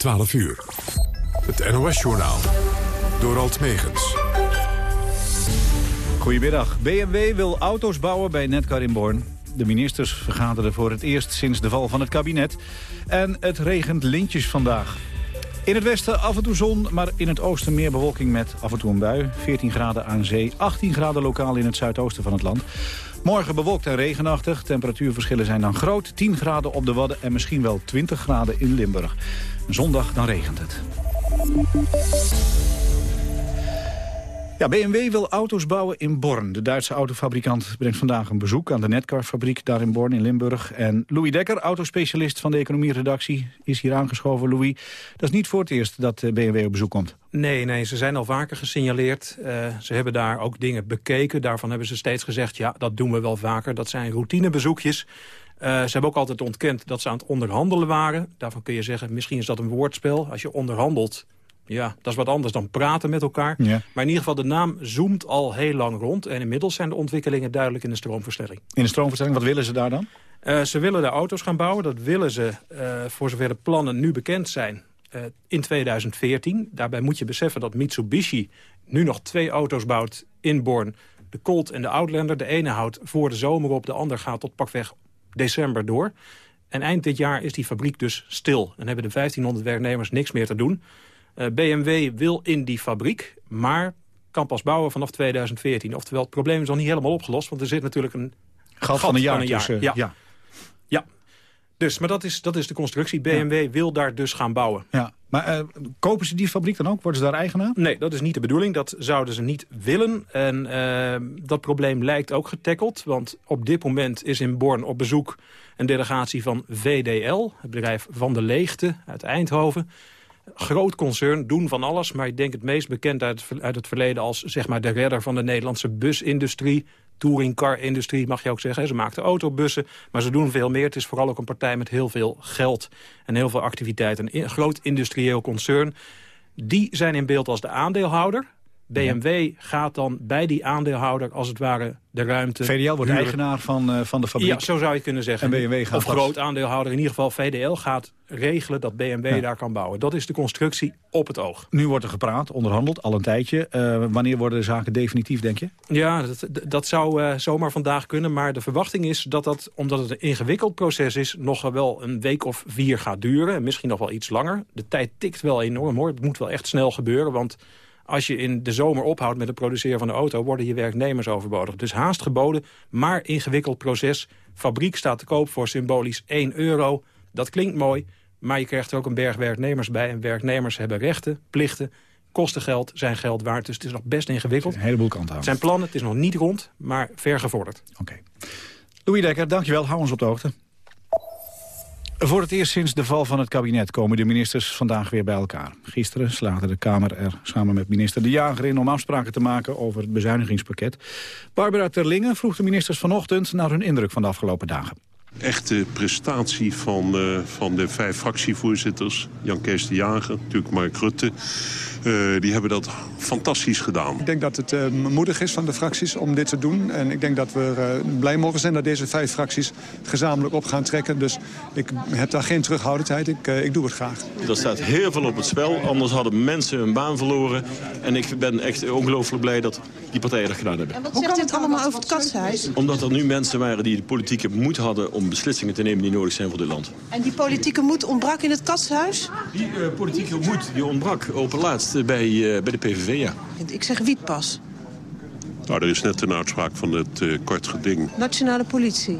12 uur. Het NOS-journaal. Door Alt Megens. Goedemiddag. BMW wil auto's bouwen bij Netcar in Born. De ministers vergaderen voor het eerst sinds de val van het kabinet. En het regent lintjes vandaag. In het westen af en toe zon, maar in het oosten meer bewolking met af en toe een bui. 14 graden aan zee, 18 graden lokaal in het zuidoosten van het land. Morgen bewolkt en regenachtig. Temperatuurverschillen zijn dan groot. 10 graden op de Wadden en misschien wel 20 graden in Limburg. Zondag dan regent het. Ja, BMW wil auto's bouwen in Born. De Duitse autofabrikant brengt vandaag een bezoek aan de Netcar-fabriek daar in Born in Limburg. En Louis Dekker, autospecialist van de economieredactie, is hier aangeschoven. Louis, dat is niet voor het eerst dat eh, BMW op bezoek komt. Nee, nee, ze zijn al vaker gesignaleerd. Uh, ze hebben daar ook dingen bekeken. Daarvan hebben ze steeds gezegd, ja, dat doen we wel vaker. Dat zijn routinebezoekjes. Uh, ze hebben ook altijd ontkend dat ze aan het onderhandelen waren. Daarvan kun je zeggen, misschien is dat een woordspel. Als je onderhandelt, ja, dat is wat anders dan praten met elkaar. Maar in ieder geval, de naam zoomt al heel lang rond. En inmiddels zijn de ontwikkelingen duidelijk in de stroomverstelling. In de stroomverstelling, wat willen ze daar dan? Uh, ze willen de auto's gaan bouwen. Dat willen ze, uh, voor zover de plannen nu bekend zijn, uh, in 2014. Daarbij moet je beseffen dat Mitsubishi nu nog twee auto's bouwt in Born. De Colt en de Outlander. De ene houdt voor de zomer op, de ander gaat tot pakweg december door. En eind dit jaar is die fabriek dus stil. En hebben de 1500 werknemers niks meer te doen. Uh, BMW wil in die fabriek, maar kan pas bouwen vanaf 2014. Oftewel, het probleem is nog niet helemaal opgelost. Want er zit natuurlijk een gat, van een jaar, tussen. Ja. ja. ja. Dus, maar dat is, dat is de constructie. BMW wil daar dus gaan bouwen. Ja. Maar uh, kopen ze die fabriek dan ook? Worden ze daar eigenaar? Nee, dat is niet de bedoeling. Dat zouden ze niet willen. En uh, dat probleem lijkt ook getackeld. Want op dit moment is in Born op bezoek een delegatie van VDL. Het bedrijf Van de Leegte uit Eindhoven. Groot concern, doen van alles. Maar ik denk het meest bekend uit, uit het verleden als zeg maar, de redder van de Nederlandse busindustrie touringcar-industrie, mag je ook zeggen. Ze maakten autobussen, maar ze doen veel meer. Het is vooral ook een partij met heel veel geld en heel veel activiteiten. Een groot industrieel concern. Die zijn in beeld als de aandeelhouder. BMW gaat dan bij die aandeelhouder als het ware de ruimte... VDL wordt eigenaar van, uh, van de fabriek. Ja, zo zou je kunnen zeggen. En BMW gaat of groot aandeelhouder. In ieder geval VDL gaat regelen dat BMW daar kan bouwen. Dat is de constructie op het oog. Nu wordt er gepraat, onderhandeld, al een tijdje. Uh, wanneer worden de zaken definitief, denk je? Ja, dat, dat zou uh, zomaar vandaag kunnen. Maar de verwachting is dat dat, omdat het een ingewikkeld proces is... nog wel een week of vier gaat duren. En misschien nog wel iets langer. De tijd tikt wel enorm, hoor. Het moet wel echt snel gebeuren, want als je in de zomer ophoudt met het produceren van de auto... worden je werknemers overbodig. Dus haast geboden, maar ingewikkeld proces. Fabriek staat te koop voor symbolisch 1 euro. Dat klinkt mooi, maar je krijgt er ook een berg werknemers bij. En werknemers hebben rechten, plichten, kosten geld, zijn geld waard. Dus het is nog best ingewikkeld. Een heleboel kanten Het zijn plannen, het is nog niet rond, maar ver gevorderd. Oké. Louis Dekker, dankjewel. Hou ons op de hoogte. Voor het eerst sinds de val van het kabinet komen de ministers vandaag weer bij elkaar. Gisteren slaagde de Kamer er samen met minister De Jager in om afspraken te maken over het bezuinigingspakket. Barbara Terlingen vroeg de ministers vanochtend naar hun indruk van de afgelopen dagen echte prestatie van, uh, van de vijf fractievoorzitters. Jan Kees de Jager, natuurlijk Mark Rutte. Uh, die hebben dat fantastisch gedaan. Ik denk dat het uh, moedig is van de fracties om dit te doen. En ik denk dat we blij mogen zijn dat deze vijf fracties gezamenlijk op gaan trekken. Dus ik heb daar geen terughoudendheid. Ik, ik doe het graag. Er staat heel veel op het spel. Anders hadden mensen hun baan verloren. En ik ben echt ongelooflijk blij dat die partijen dat gedaan hebben. En wat zegt dit allemaal over het katshuis? Omdat er nu mensen waren die de politieke moed hadden om beslissingen te nemen die nodig zijn voor dit land. En die politieke moed ontbrak in het katshuis? Die uh, politieke moed die ontbrak op het laatst bij, uh, bij de PVV, ja. Ik zeg wietpas. Nou, er is net een uitspraak van het uh, kort geding. Nationale politie?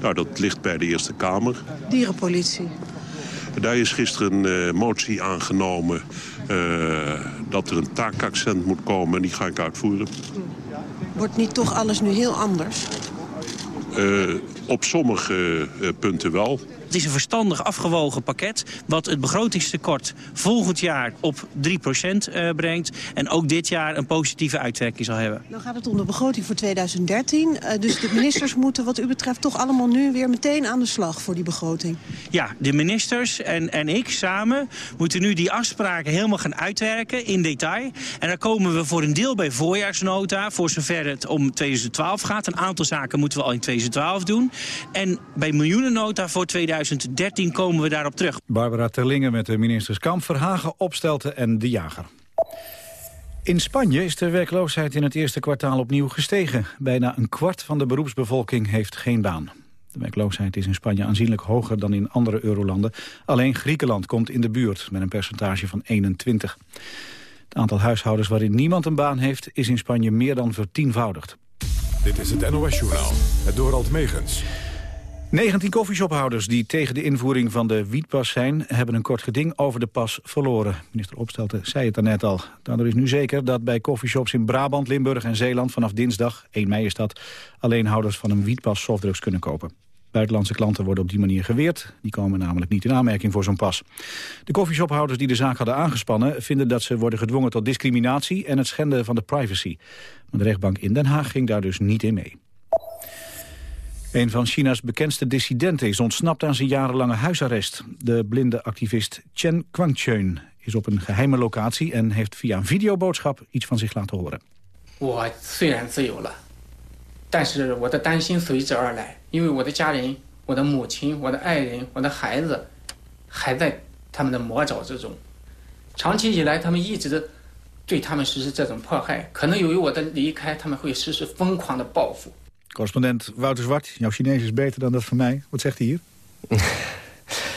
Nou, dat ligt bij de Eerste Kamer. Dierenpolitie? Daar is gisteren een motie aangenomen dat er een taakaccent moet komen. En die ga ik uitvoeren. Wordt niet toch alles nu heel anders? Uh, op sommige uh, punten wel. Het is een verstandig afgewogen pakket... wat het begrotingstekort volgend jaar op 3% uh, brengt... en ook dit jaar een positieve uitwerking zal hebben. Dan gaat het om de begroting voor 2013. Uh, dus de ministers moeten wat u betreft toch allemaal nu weer meteen aan de slag voor die begroting. Ja, de ministers en, en ik samen moeten nu die afspraken helemaal gaan uitwerken in detail. En daar komen we voor een deel bij voorjaarsnota... voor zover het om 2012 gaat. Een aantal zaken moeten we al in 2012 doen. En bij miljoenennota voor 2013 2013 komen we daarop terug. Barbara Terlingen met de ministers Kamp, Verhagen, Opstelten en De Jager. In Spanje is de werkloosheid in het eerste kwartaal opnieuw gestegen. Bijna een kwart van de beroepsbevolking heeft geen baan. De werkloosheid is in Spanje aanzienlijk hoger dan in andere eurolanden. Alleen Griekenland komt in de buurt met een percentage van 21. Het aantal huishoudens waarin niemand een baan heeft... is in Spanje meer dan vertienvoudigd. Dit is het NOS-journaal, het Dorald Megens. 19 koffieshophouders die tegen de invoering van de wietpas zijn... hebben een kort geding over de pas verloren. Minister Opstelten zei het daarnet al. Daardoor is nu zeker dat bij koffieshops in Brabant, Limburg en Zeeland... vanaf dinsdag, 1 mei is dat, alleen houders van een wietpas softdrugs kunnen kopen. Buitenlandse klanten worden op die manier geweerd. Die komen namelijk niet in aanmerking voor zo'n pas. De koffieshophouders die de zaak hadden aangespannen... vinden dat ze worden gedwongen tot discriminatie en het schenden van de privacy. Maar de rechtbank in Den Haag ging daar dus niet in mee. Een van China's bekendste dissidenten is ontsnapt aan zijn jarenlange huisarrest. De blinde activist Chen Guangchun is op een geheime locatie... en heeft via een videoboodschap iets van zich laten horen. 我 Correspondent Wouter Zwart, jouw Chinees is beter dan dat van mij. Wat zegt hij hier?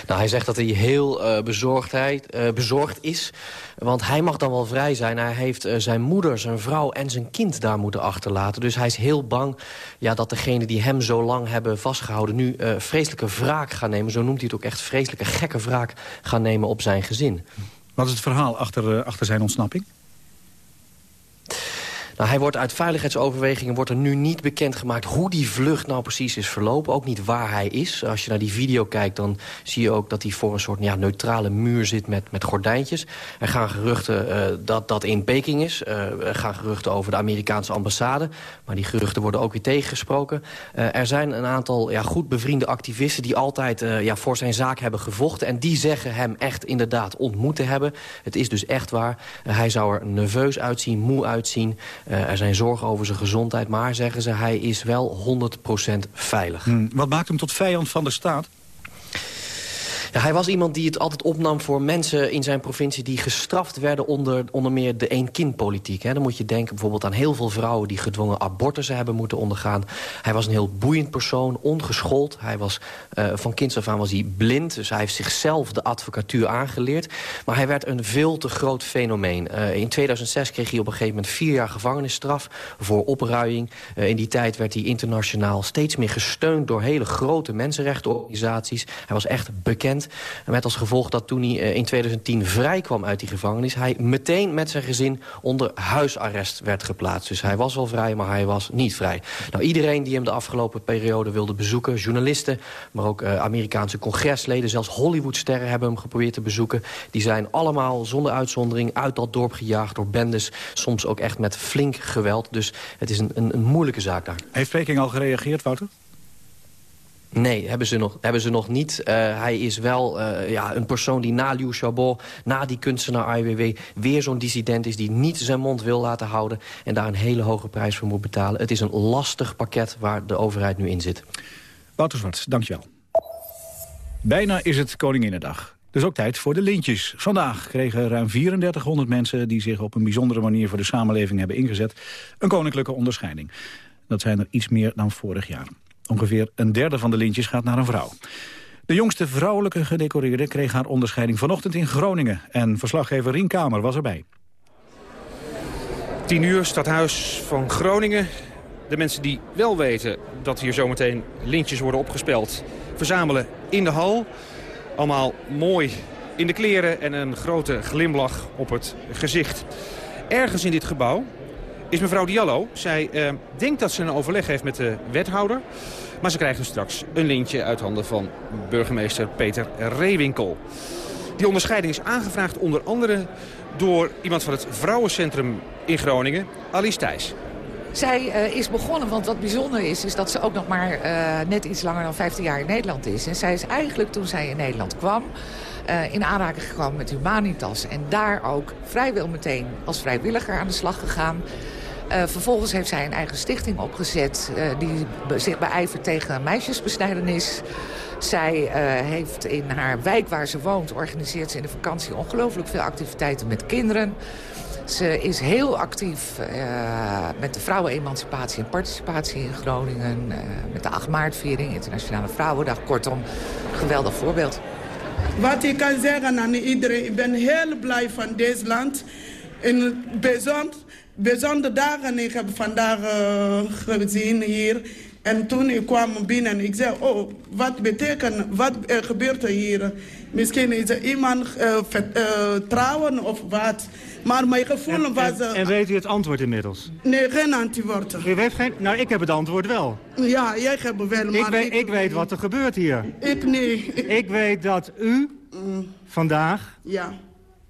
Nou, hij zegt dat hij heel eh, bezorgdheid, eh, bezorgd is. Want hij mag dan wel vrij zijn. Hij heeft eh, zijn moeder, zijn vrouw en zijn kind daar moeten achterlaten. Dus hij is heel bang ja, dat degenen die hem zo lang hebben vastgehouden... nu vreselijke wraak gaan nemen. Zo noemt hij het ook echt vreselijke gekke wraak gaan nemen op zijn gezin. Wat is het verhaal achter, achter zijn ontsnapping? Nou, hij wordt uit veiligheidsoverwegingen wordt er nu niet bekendgemaakt hoe die vlucht nou precies is verlopen. Ook niet waar hij is. Als je naar die video kijkt, dan zie je ook dat hij voor een soort ja, neutrale muur zit met, met gordijntjes. Er gaan geruchten uh, dat dat in Peking is. Uh, er gaan geruchten over de Amerikaanse ambassade. Maar die geruchten worden ook weer tegengesproken. Uh, er zijn een aantal ja, goed bevriende activisten die altijd ja, voor zijn zaak hebben gevochten. En die zeggen hem echt inderdaad ontmoet te hebben. Het is dus echt waar. hij zou er nerveus uitzien, moe uitzien. Uh, er zijn zorgen over zijn gezondheid, maar zeggen ze, hij is wel 100% veilig. Hmm. Wat maakt hem tot vijand van de staat? Hij was iemand die het altijd opnam voor mensen in zijn provincie... die gestraft werden onder onder meer de één-kind-politiek. Dan moet je denken bijvoorbeeld aan heel veel vrouwen... die gedwongen abortussen hebben moeten ondergaan. Hij was een heel boeiend persoon, ongeschoold. Hij was, uh, van kinds af aan was hij blind, dus hij heeft zichzelf de advocatuur aangeleerd. Maar hij werd een veel te groot fenomeen. Uh, in 2006 kreeg hij op een gegeven moment vier jaar gevangenisstraf... voor opruiing. Uh, in die tijd werd hij internationaal steeds meer gesteund... door hele grote mensenrechtenorganisaties. Hij was echt bekend. Met als gevolg dat toen hij in 2010 vrij kwam uit die gevangenis... hij meteen met zijn gezin onder huisarrest werd geplaatst. Dus hij was wel vrij, maar hij was niet vrij. Nou, iedereen die hem de afgelopen periode wilde bezoeken... journalisten, maar ook uh, Amerikaanse congresleden... zelfs Hollywoodsterren hebben hem geprobeerd te bezoeken. Die zijn allemaal zonder uitzondering uit dat dorp gejaagd door bendes. Soms ook echt met flink geweld. Dus het is een, een, een moeilijke zaak daar. Heeft Peking al gereageerd, Wouter? Nee, hebben ze nog, hebben ze nog niet. Uh, hij is wel uh, ja, een persoon die na Liu Xiaobo, na die kunstenaar Weiwei... weer zo'n dissident is die niet zijn mond wil laten houden... en daar een hele hoge prijs voor moet betalen. Het is een lastig pakket waar de overheid nu in zit. Wouter Zwart, dankjewel. Bijna is het Koninginnedag. Dus ook tijd voor de lintjes. Vandaag kregen ruim 3400 mensen... die zich op een bijzondere manier voor de samenleving hebben ingezet... een koninklijke onderscheiding. Dat zijn er iets meer dan vorig jaar. Ongeveer een derde van de lintjes gaat naar een vrouw. De jongste vrouwelijke gedecoreerde kreeg haar onderscheiding vanochtend in Groningen. En verslaggever Rien Kamer was erbij. 10 uur, stadhuis van Groningen. De mensen die wel weten dat hier zometeen lintjes worden opgespeld... verzamelen in de hal. Allemaal mooi in de kleren en een grote glimlach op het gezicht. Ergens in dit gebouw is mevrouw Diallo. Zij uh, denkt dat ze een overleg heeft met de wethouder. Maar ze krijgt dus straks een lintje uit handen van burgemeester Peter Reewinkel. Die onderscheiding is aangevraagd onder andere door iemand van het vrouwencentrum in Groningen, Alice Thijs. Zij uh, is begonnen, want wat bijzonder is, is dat ze ook nog maar uh, net iets langer dan 15 jaar in Nederland is. En zij is eigenlijk toen zij in Nederland kwam, uh, in aanraking gekomen met Humanitas. En daar ook vrijwel meteen als vrijwilliger aan de slag gegaan. Uh, vervolgens heeft zij een eigen stichting opgezet uh, die zich beijvert tegen meisjesbesnijdenis. Zij heeft in haar wijk waar ze woont... organiseert ze in de vakantie ongelooflijk veel activiteiten met kinderen. Ze is heel actief met de vrouwenemancipatie en participatie in Groningen. Met de 8 maartviering, Internationale Vrouwendag. Kortom, geweldig voorbeeld. Wat ik kan zeggen aan iedereen, ik ben heel blij van dit land. In bijzonder, bijzondere dagen, ik heb vandaag uh, gezien hier... En toen ik kwam binnen, ik zei, oh, wat betekent, wat er gebeurt hier? Misschien is er iemand uh, trouwen of wat. Maar mijn gevoel en, was... En, en, weet u het antwoord inmiddels? Nee, geen antwoord. U weet geen... Nou, ik heb het antwoord wel. Ja, jij hebt het wel, maar ik weet, ik, weet wat er gebeurt hier. Ik niet. Ik weet dat u mm. vandaag ja.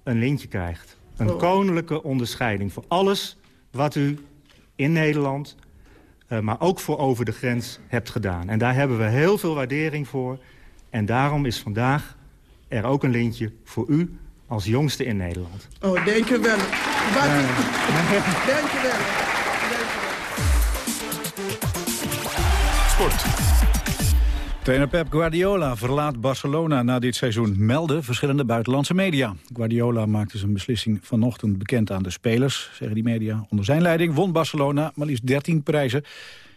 een lintje krijgt. Een oh. koninklijke onderscheiding voor alles wat u in Nederland... Uh, maar ook voor over de grens hebt gedaan. En daar hebben we heel veel waardering voor. En daarom is vandaag er ook een lintje voor u als jongste in Nederland. Oh, denk je wel. Denk je wel. Sport. Trainer Pep Guardiola verlaat Barcelona na dit seizoen, melden verschillende buitenlandse media. Guardiola maakte zijn beslissing vanochtend bekend aan de spelers, zeggen die media. Onder zijn leiding won Barcelona maar liefst 13 prijzen.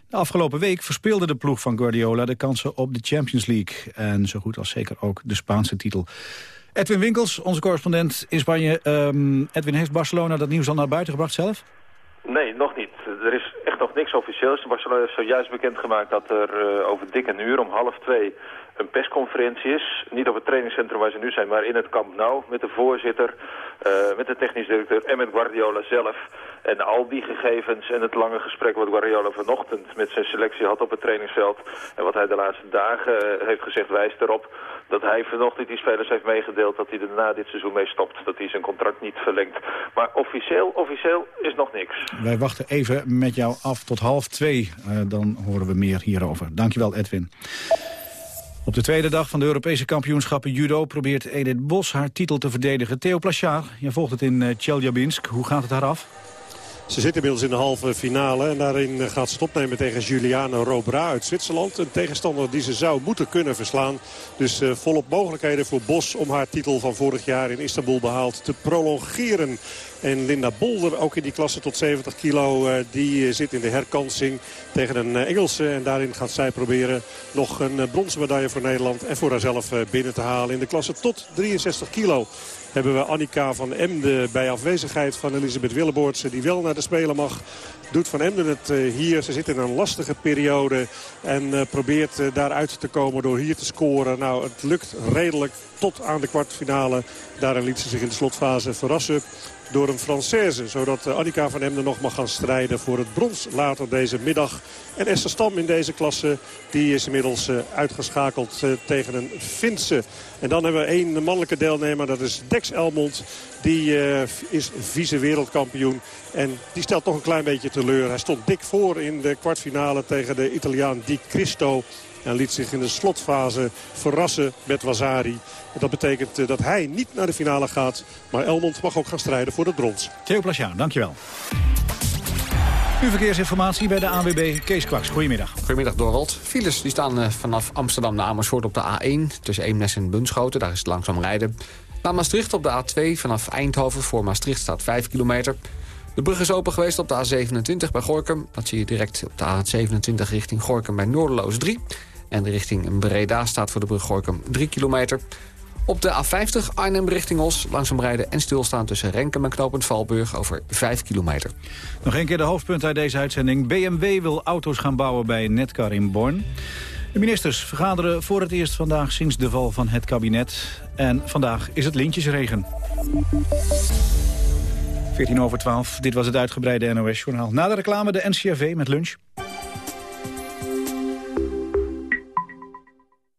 De afgelopen week verspeelde de ploeg van Guardiola de kansen op de Champions League. En zo goed als zeker ook de Spaanse titel. Edwin Winkels, onze correspondent in Spanje. Um, Edwin, heeft Barcelona dat nieuws al naar buiten gebracht zelf? Nee, nog niet. Er is niks officieels. Barcelona heeft zojuist bekendgemaakt dat er uh, over dik een uur om half twee een persconferentie is. Niet op het trainingscentrum waar ze nu zijn, maar in het Camp Nou. Met de voorzitter, uh, met de technisch directeur en met Guardiola zelf. En al die gegevens en het lange gesprek wat Guardiola vanochtend met zijn selectie had op het trainingsveld. En wat hij de laatste dagen uh, heeft gezegd wijst erop dat hij vanochtend die spelers heeft meegedeeld dat hij er na dit seizoen mee stopt. Dat hij zijn contract niet verlengt. Maar officieel, officieel is nog niks. Wij wachten even met jou af tot half twee. Uh, dan horen we meer hierover. Dankjewel Edwin. Op de tweede dag van de Europese kampioenschappen judo probeert Edith Bos haar titel te verdedigen. Theo Plachard, je volgt het in uh, Chelyabinsk. Hoe gaat het daar af? Ze zit inmiddels in de halve finale. En daarin eh, gaat ze het opnemen tegen Juliane Robra uit Zwitserland. Een tegenstander die ze zou moeten kunnen verslaan. Dus uh, volop mogelijkheden voor Bos om haar titel van vorig jaar in Istanbul behaald te prolongeren. En Linda Bolder, ook in die klasse tot 70 kilo, uh, die zit in de herkansing tegen een Engelse. En daarin gaat zij proberen nog een bronzen medaille voor Nederland en voor haarzelf binnen te halen in de klasse tot 63 kilo hebben we Annika van Emden bij afwezigheid van Elisabeth Willeboortse... die wel naar de Spelen mag. Doet Van Emden het uh, hier. Ze zit in een lastige periode en uh, probeert uh, daaruit te komen door hier te scoren. Nou, het lukt redelijk tot aan de kwartfinale. Daarin liet ze zich in de slotfase verrassen door een Française. Zodat Annika van Emden nog mag gaan strijden voor het brons later deze middag. En Esther Stam in deze klasse die is inmiddels uitgeschakeld tegen een Finse. En dan hebben we één mannelijke deelnemer, dat is Dex Elmond. Die is vice-wereldkampioen. En die stelt toch een klein beetje teleur. Hij stond dik voor in de kwartfinale tegen de Italiaan Di Cristo. En liet zich in de slotfase verrassen met Wazari. En dat betekent uh, dat hij niet naar de finale gaat. Maar Elmond mag ook gaan strijden voor het brons. Theo Plasjaan, dankjewel. Nu verkeersinformatie bij de ANWB. Kees Kwaks, goedemiddag. Goedemiddag, Dorald. Files die staan uh, vanaf Amsterdam naar Amersfoort op de A1... tussen Eemnes en Bunschoten, daar is het langzaam rijden. Naar Maastricht op de A2 vanaf Eindhoven. Voor Maastricht staat 5 kilometer. De brug is open geweest op de A27 bij Gorkum. Dat zie je direct op de A27 richting Gorkum bij Noorderloos 3. En richting Breda staat voor de brug Gorkum 3 kilometer. Op de A50 Arnhem richting Os langzaam rijden en stilstaan tussen Renkum en Knopend Valburg over 5 kilometer. Nog een keer de hoofdpunt uit deze uitzending. BMW wil auto's gaan bouwen bij Netcar in Born. De ministers vergaderen voor het eerst vandaag sinds de val van het kabinet. En vandaag is het lintjesregen. 14 over 12, dit was het uitgebreide NOS-journaal. Na de reclame de NCRV met lunch.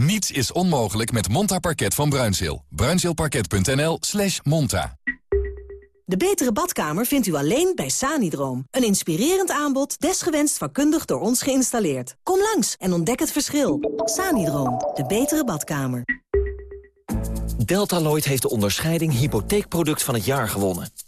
Niets is onmogelijk met Monta Parket van Bruinzeel. Bruinzeelparket.nl slash monta. De betere badkamer vindt u alleen bij Sanidroom. Een inspirerend aanbod, desgewenst vakkundig door ons geïnstalleerd. Kom langs en ontdek het verschil. Sanidroom, de betere badkamer. Deltaloid heeft de onderscheiding hypotheekproduct van het jaar gewonnen.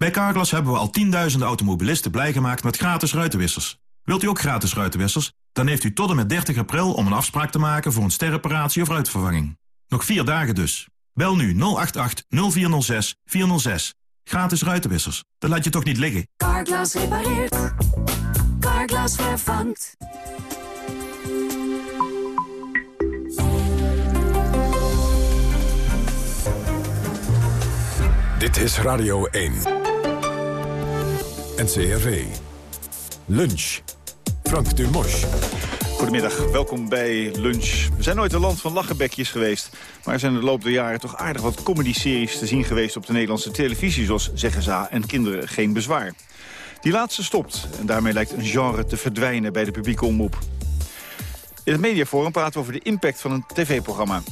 Bij Carglass hebben we al tienduizenden automobilisten blij gemaakt met gratis ruitenwissers. Wilt u ook gratis ruitenwissers? Dan heeft u tot en met 30 april om een afspraak te maken voor een sterreparatie of ruitvervanging. Nog vier dagen dus. Bel nu 088 0406 406. Gratis ruitenwissers. Dat laat je toch niet liggen? Carglass repareert. Carglass vervangt. Dit is Radio 1. NCRV. Lunch. Frank Dumos. Goedemiddag, welkom bij Lunch. We zijn nooit een land van lachenbekjes geweest. Maar er zijn in de loop der jaren toch aardig wat comedy-series te zien geweest op de Nederlandse televisie. Zoals Zeggen Za en Kinderen Geen Bezwaar. Die laatste stopt en daarmee lijkt een genre te verdwijnen bij de publieke omroep. In het mediaforum praten we over de impact van een tv-programma.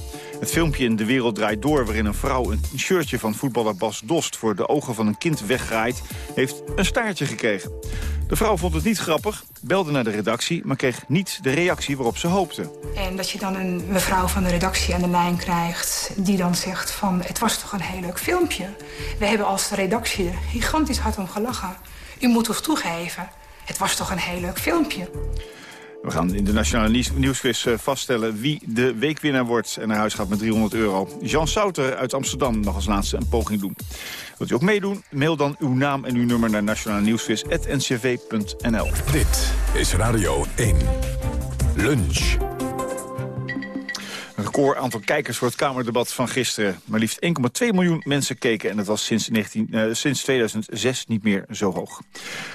Het filmpje in De Wereld Draait Door... waarin een vrouw een shirtje van voetballer Bas Dost... voor de ogen van een kind weggraait, heeft een staartje gekregen. De vrouw vond het niet grappig, belde naar de redactie... maar kreeg niet de reactie waarop ze hoopte. En dat je dan een mevrouw van de redactie aan de lijn krijgt... die dan zegt van, het was toch een heel leuk filmpje. We hebben als redactie gigantisch hard om gelachen. U moet toch toegeven, het was toch een heel leuk filmpje. We gaan in de Nationale Nieuwsquiz eh, vaststellen wie de weekwinnaar wordt... en naar huis gaat met 300 euro. Jean Souter uit Amsterdam mag als laatste een poging doen. Wilt u ook meedoen? Mail dan uw naam en uw nummer naar nationale nieuwsquiz.ncv.nl. Dit is Radio 1. Lunch. Record aantal kijkers voor het Kamerdebat van gisteren. Maar liefst 1,2 miljoen mensen keken en dat was sinds, 19, uh, sinds 2006 niet meer zo hoog.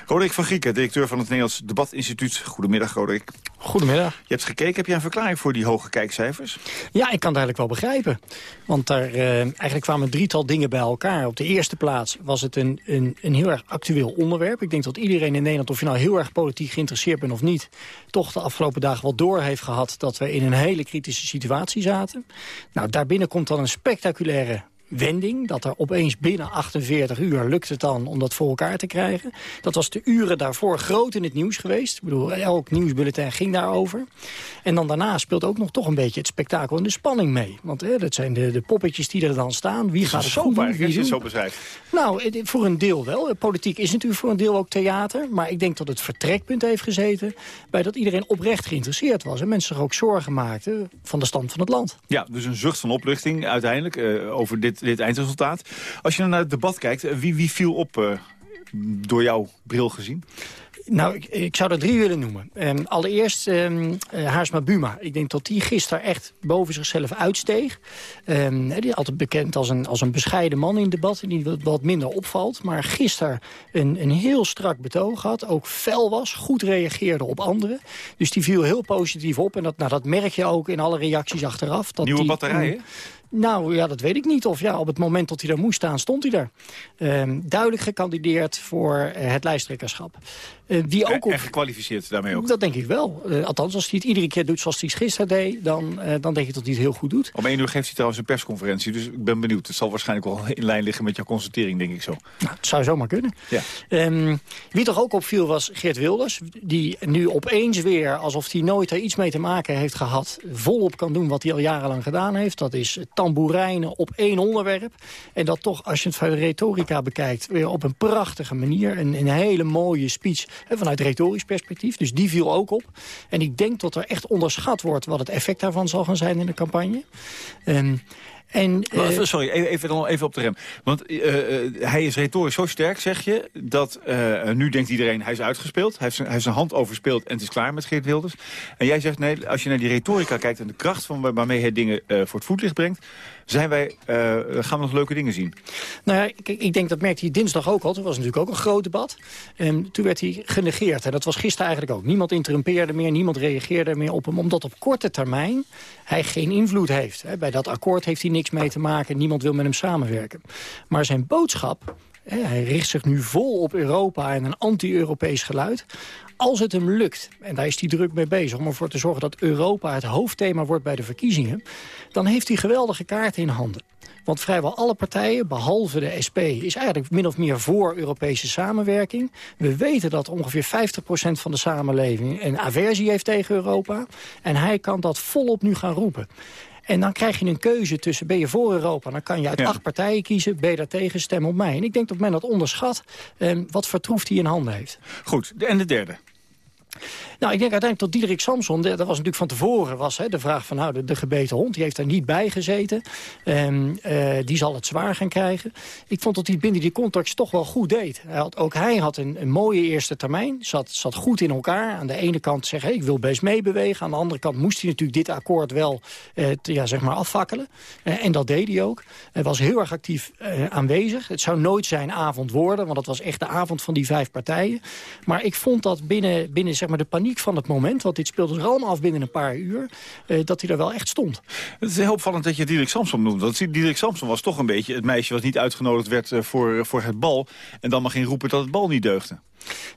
Roderick van Grieken, directeur van het Nederlands Debatinstituut. Goedemiddag, Roderick. Goedemiddag. Je hebt gekeken. Heb jij een verklaring voor die hoge kijkcijfers? Ja, ik kan het eigenlijk wel begrijpen. Want daar, uh, eigenlijk kwamen drietal dingen bij elkaar. Op de eerste plaats was het een, een, een heel erg actueel onderwerp. Ik denk dat iedereen in Nederland, of je nou heel erg politiek geïnteresseerd bent of niet... toch de afgelopen dagen wel door heeft gehad dat we in een hele kritische situatie Nou, daarbinnen komt dan een spectaculaire wending. Dat er opeens binnen 48 uur lukt het dan om dat voor elkaar te krijgen. Dat was de uren daarvoor groot in het nieuws geweest. Ik bedoel, elk nieuwsbulletin ging daarover. En dan daarna speelt ook nog toch een beetje het spektakel en de spanning mee. Want hè, dat zijn de, de poppetjes die er dan staan. Wie gaat het zo goed doen, wie doen? zo beschrijft. Nou, voor een deel wel. Politiek is natuurlijk voor een deel ook theater. Maar ik denk dat het vertrekpunt heeft gezeten... bij dat iedereen oprecht geïnteresseerd was. En mensen zich ook zorgen maakten van de stand van het land. Ja, dus een zucht van opluchting uiteindelijk uh, over dit, dit eindresultaat. Als je dan naar het debat kijkt, uh, wie, wie viel op uh, door jouw bril gezien? Nou, ik, ik, zou er drie willen noemen. Um, allereerst um, uh, Haarsma Buma. Ik denk dat die gisteren echt boven zichzelf uitsteeg. Um, die is altijd bekend als een, als een bescheiden man in debat... die wat, minder opvalt. Maar gisteren een, een heel strak betoog had. Ook fel was, goed reageerde op anderen. Dus die viel heel positief op. En dat, nou, dat merk je ook in alle reacties achteraf. Dat Nieuwe die, batterijen? Nou, ja, dat weet ik niet. Of ja, op het moment dat hij daar moest staan, stond hij. Um, duidelijk gekandideerd voor uh, het lijsttrekkerschap. Uh, die ook op... En gekwalificeerd daarmee ook? Dat denk ik wel. Uh, althans, als hij het iedere keer doet zoals hij het gisteren deed... Dan, dan denk ik dat hij het heel goed doet. Om één uur geeft hij trouwens een persconferentie. Dus ik ben benieuwd. Het zal waarschijnlijk wel in lijn liggen met jouw constatering, denk ik zo. Nou, het zou zomaar kunnen. Ja. Um, wie toch ook opviel was Geert Wilders. Die nu opeens weer, alsof hij nooit er iets mee te maken heeft gehad... volop kan doen wat hij al jarenlang gedaan heeft. Dat is tamboerijnen op één onderwerp. En dat toch, als je het van de retorica bekijkt... weer op een prachtige manier. Een, een hele mooie speech vanuit retorisch perspectief. Dus die viel ook op. En ik denk dat er echt onderschat wordt... wat het effect daarvan zal gaan zijn in de campagne. En, eh, sorry, even, even, op de rem. Want eh, eh, hij is retorisch zo sterk, zeg je... dat eh, nu denkt iedereen hij is uitgespeeld. Hij heeft, zijn, hij heeft zijn hand overspeeld en het is klaar met Geert Wilders. En jij zegt, nee, als je naar die retorica kijkt... en de kracht van waar- waarmee hij dingen voor het voetlicht brengt... Zijn wij, gaan we nog leuke dingen zien. Nou ja, ik, ik denk dat merkte hij dinsdag ook al. Toen was natuurlijk ook een groot debat. En toen werd hij genegeerd. En dat was gisteren eigenlijk ook. Niemand interrumpeerde meer, niemand reageerde meer op hem. Omdat op korte termijn hij geen invloed heeft. Bij dat akkoord heeft hij niks mee te maken. Niemand wil met hem samenwerken. Maar zijn boodschap... hij richt zich nu vol op Europa en een anti-Europees geluid. Als het hem lukt, en daar is hij druk mee bezig... om ervoor te zorgen dat Europa het hoofdthema wordt bij de verkiezingen... dan heeft hij geweldige kaarten in handen. Want vrijwel alle partijen, behalve de SP, is eigenlijk min of meer voor Europese samenwerking. We weten dat ongeveer 50% van de samenleving een aversie heeft tegen Europa. En hij kan dat volop nu gaan roepen. En dan krijg je een keuze tussen, ben je voor Europa? Dan kan je uit Ja. acht partijen kiezen, ben je daar tegen, stem op mij. En ik denk dat men dat onderschat, eh, wat vertroeft hij in handen heeft. Goed, en de derde. Nou, ik denk uiteindelijk tot Diederik Samson, dat was natuurlijk van tevoren was, hè, de vraag van nou, de, gebeten hond, die heeft daar niet bij gezeten. Eh, die zal het zwaar gaan krijgen. Ik vond dat hij binnen die context toch wel goed deed. Hij had, ook hij had een, een mooie eerste termijn, zat, zat goed in elkaar. Aan de ene kant zeggen, ik wil best meebewegen. Aan de andere kant moest hij natuurlijk dit akkoord wel te- ja, zeg maar afvakkelen. Eh, en dat deed hij ook. Hij was heel erg actief aanwezig. Het zou nooit zijn avond worden, want het was echt de avond van die vijf partijen. Maar ik vond dat binnen, binnen maar, de paniek van het moment... want dit speelde zich allemaal af binnen een paar uur... eh, dat hij er wel echt stond. Het is heel opvallend dat je Diederik Samson noemt. Want Diederik Samson was toch een beetje het meisje... wat niet uitgenodigd werd eh, voor, voor het bal... en dan maar ging roepen dat het bal niet deugde.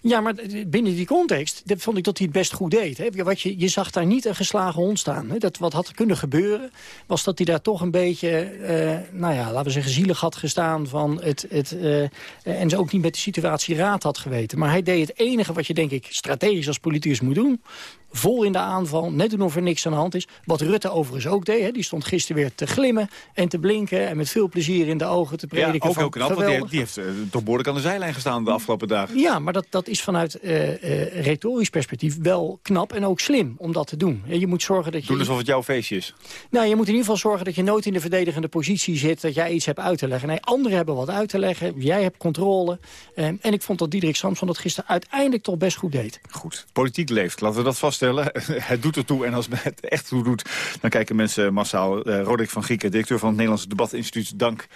Ja, maar binnen die context vond ik dat hij het best goed deed. Hè. Wat je, je zag daar niet een geslagen hond staan. Hè. Dat, wat had kunnen gebeuren, was dat hij daar toch een beetje... eh, nou ja, laten we zeggen, zielig had gestaan. Van het, het, eh, en ze ook niet met de situatie raad had geweten. Maar hij deed het enige wat je, denk ik, strategisch als politicus moet doen. Vol in de aanval, net doen of er niks aan de hand is. Wat Rutte overigens ook deed. Hè. Die stond gisteren weer te glimmen en te blinken... en met veel plezier in de ogen te Ja, prediken ook van heel knap, want die, geweldig. die heeft eh, toch behoorlijk aan de zijlijn gestaan de afgelopen dagen. Ja, maar dat, dat is vanuit eh, eh, retorisch perspectief wel knap en ook slim om dat te doen. Je moet zorgen dat je... Doen alsof het jouw feestje is. Nou, je moet in ieder geval zorgen dat je nooit in de verdedigende positie zit... dat jij iets hebt uit te leggen. Nee, anderen hebben wat uit te leggen. Jij hebt controle. En ik vond dat Diederik Samson dat gisteren uiteindelijk toch best goed deed. Goed, politiek leeft, laten we dat vaststellen. het doet ertoe en als het echt toe doet... dan kijken mensen massaal. Eh Roderick van Gieken, directeur van het Nederlandse Debatinstituut, dank.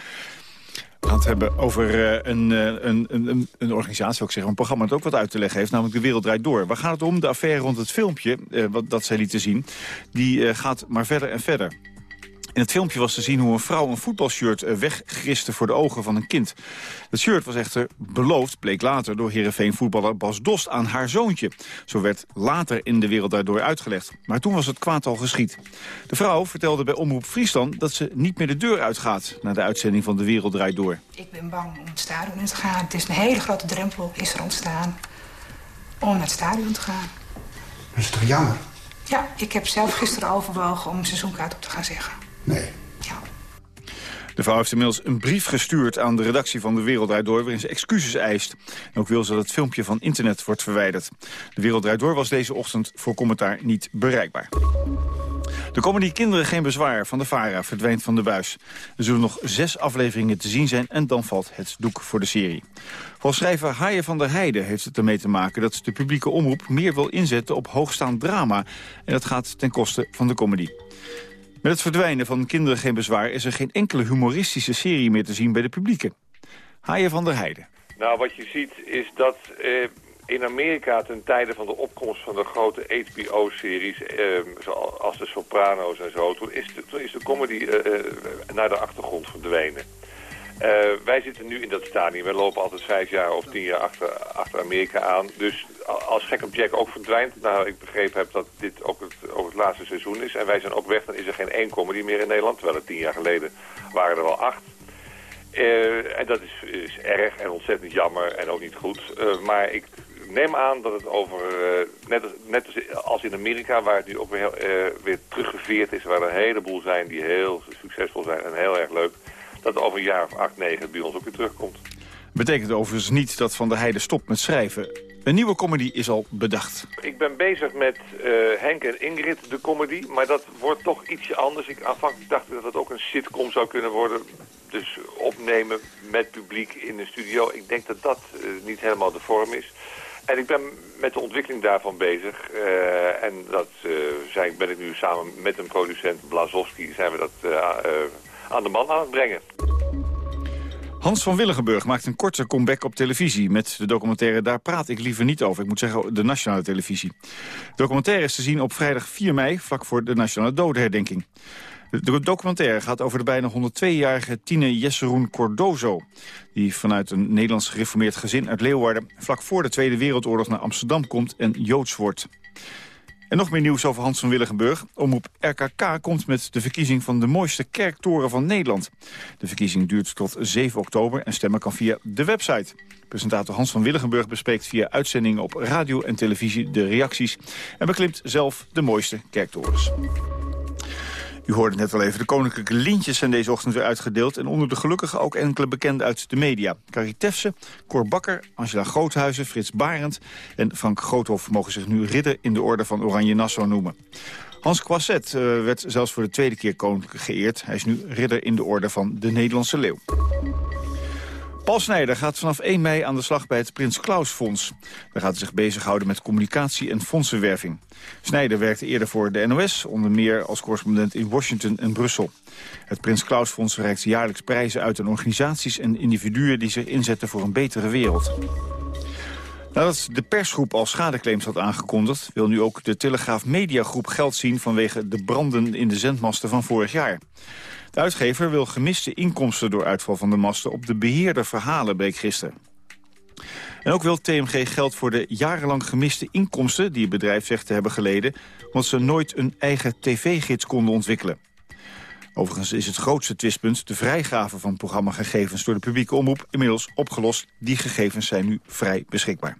We gaan het hebben over eh, een, eh, een, een, een, een organisatie, ik zeggen, een programma dat ook wat uit te leggen heeft, namelijk De Wereld Draait Door. Waar gaat het om? De affaire rond het filmpje, wat, dat zij lieten zien, die gaat maar verder en verder. In het filmpje was te zien hoe een vrouw een voetbalshirt eh, weggriste voor de ogen van een kind. Het shirt was echter beloofd, bleek later, door Heerenveen voetballer Bas Dost aan haar zoontje. Zo werd later in de wereld daardoor uitgelegd. Maar toen was het kwaad al geschied. De vrouw vertelde bij Omroep Friesland dat ze niet meer de deur uitgaat... na de uitzending van De Wereld Draait Door. Ik ben bang om het stadion in te gaan. Het is een hele grote drempel, is er ontstaan, om naar het stadion te gaan. Dat is toch jammer? Ja, ik heb zelf gisteren overwogen om een seizoenkaart op te gaan zeggen. Nee. De vrouw heeft inmiddels een brief gestuurd aan de redactie van De Wereld Draait Door... waarin ze excuses eist. En ook wil ze dat het filmpje van internet wordt verwijderd. De Wereld Draait Door was deze ochtend voor commentaar niet bereikbaar. De comedy Kinderen Geen Bezwaar van de VARA verdwijnt van de buis. Er zullen nog zes afleveringen te zien zijn en dan valt het doek voor de serie. Volgens schrijver Haaien van der Heijden heeft het ermee te maken... dat de publieke omroep meer wil inzetten op hoogstaand drama. En dat gaat ten koste van de comedy. Met het verdwijnen van Kinderen Geen Bezwaar... is er geen enkele humoristische serie meer te zien bij de publieke. Haaien van der Heijden. Nou, wat je ziet is dat eh, in Amerika ten tijde van de opkomst van de grote HBO-series, eh, zoals de Sopranos en zo, toen is de, is de comedy eh, eh, naar de achtergrond verdwenen. Eh, wij zitten nu in dat stadium. Wij lopen altijd vijf jaar of tien jaar achter, achter Amerika aan. Dus als Gek op Jack ook verdwijnt, nou ik begrepen heb dat dit ook het, het laatste seizoen is. En wij zijn ook weg, dan is er geen één comedy meer in Nederland. Terwijl het tien jaar geleden waren er al acht. Eh, en dat is, is erg en ontzettend jammer en ook niet goed. Eh, maar ik neem aan dat het over, net, als, net als- in Amerika, waar het nu ook weer, weer teruggeveerd is, waar er een heleboel zijn die heel succesvol zijn en heel erg leuk, dat het over een jaar of acht, negen bij ons ook weer terugkomt. Betekent overigens niet dat Van der Heijden stopt met schrijven. Een nieuwe comedy is al bedacht. Ik ben bezig met eh, Henk en Ingrid, de comedy. Maar dat wordt toch ietsje anders. Ik, aanvankelijk dacht dat het ook een sitcom zou kunnen worden. Dus opnemen met publiek in de studio. Ik denk dat dat eh, niet helemaal de vorm is. En ik ben met de ontwikkeling daarvan bezig. Eh, en dat zijn, ben ik nu samen met een producent, Blazowski, zijn we dat aan de man aan het brengen. Hans van Willigenburg maakt een korte comeback op televisie... met de documentaire Daar praat ik liever niet over. Ik moet zeggen, de nationale televisie. De documentaire is te zien op vrijdag 4 mei... vlak voor de nationale dodenherdenking. De documentaire gaat over de bijna 102-jarige Tine Jesseroen Cordozo... die vanuit een Nederlands gereformeerd gezin uit Leeuwarden... vlak voor de Tweede Wereldoorlog naar Amsterdam komt en Joods wordt. En nog meer nieuws over Hans van Willigenburg. Omroep RKK komt met de verkiezing van de mooiste kerktoren van Nederland. De verkiezing duurt tot 7 oktober en stemmen kan via de website. Presentator Hans van Willigenburg bespreekt via uitzendingen op radio en televisie de reacties... en beklimt zelf de mooiste kerktorens. U hoorde net al even, de koninklijke lintjes zijn deze ochtend weer uitgedeeld... en onder de gelukkigen ook enkele bekenden uit de media. Carrie Tefse, Cor Bakker, Angela Groothuizen, Frits Barend... en Frank Groothoff mogen zich nu ridder in de orde van Oranje Nassau noemen. Hans Quasset uh, werd zelfs voor de tweede keer koninklijk geëerd. Hij is nu ridder in de orde van de Nederlandse leeuw. Paul Snijder gaat vanaf 1 mei aan de slag bij het Prins Klaus Fonds. Daar gaat hij zich bezighouden met communicatie en fondsenwerving. Snijder werkte eerder voor de NOS, onder meer als correspondent in Washington en Brussel. Het Prins Klaus Fonds reikt jaarlijks prijzen uit aan organisaties en individuen die zich inzetten voor een betere wereld. Nadat de persgroep al schadeclaims had aangekondigd... wil nu ook de Telegraaf Mediagroep geld zien vanwege de branden in de zendmasten van vorig jaar. De uitgever wil gemiste inkomsten door uitval van de masten op de beheerder verhalen, bleek gisteren. En ook wil TMG geld voor de jarenlang gemiste inkomsten... die het bedrijf zegt te hebben geleden... omdat ze nooit een eigen tv-gids konden ontwikkelen. Overigens is het grootste twistpunt de vrijgave van programmagegevens... door de publieke omroep inmiddels opgelost. Die gegevens zijn nu vrij beschikbaar.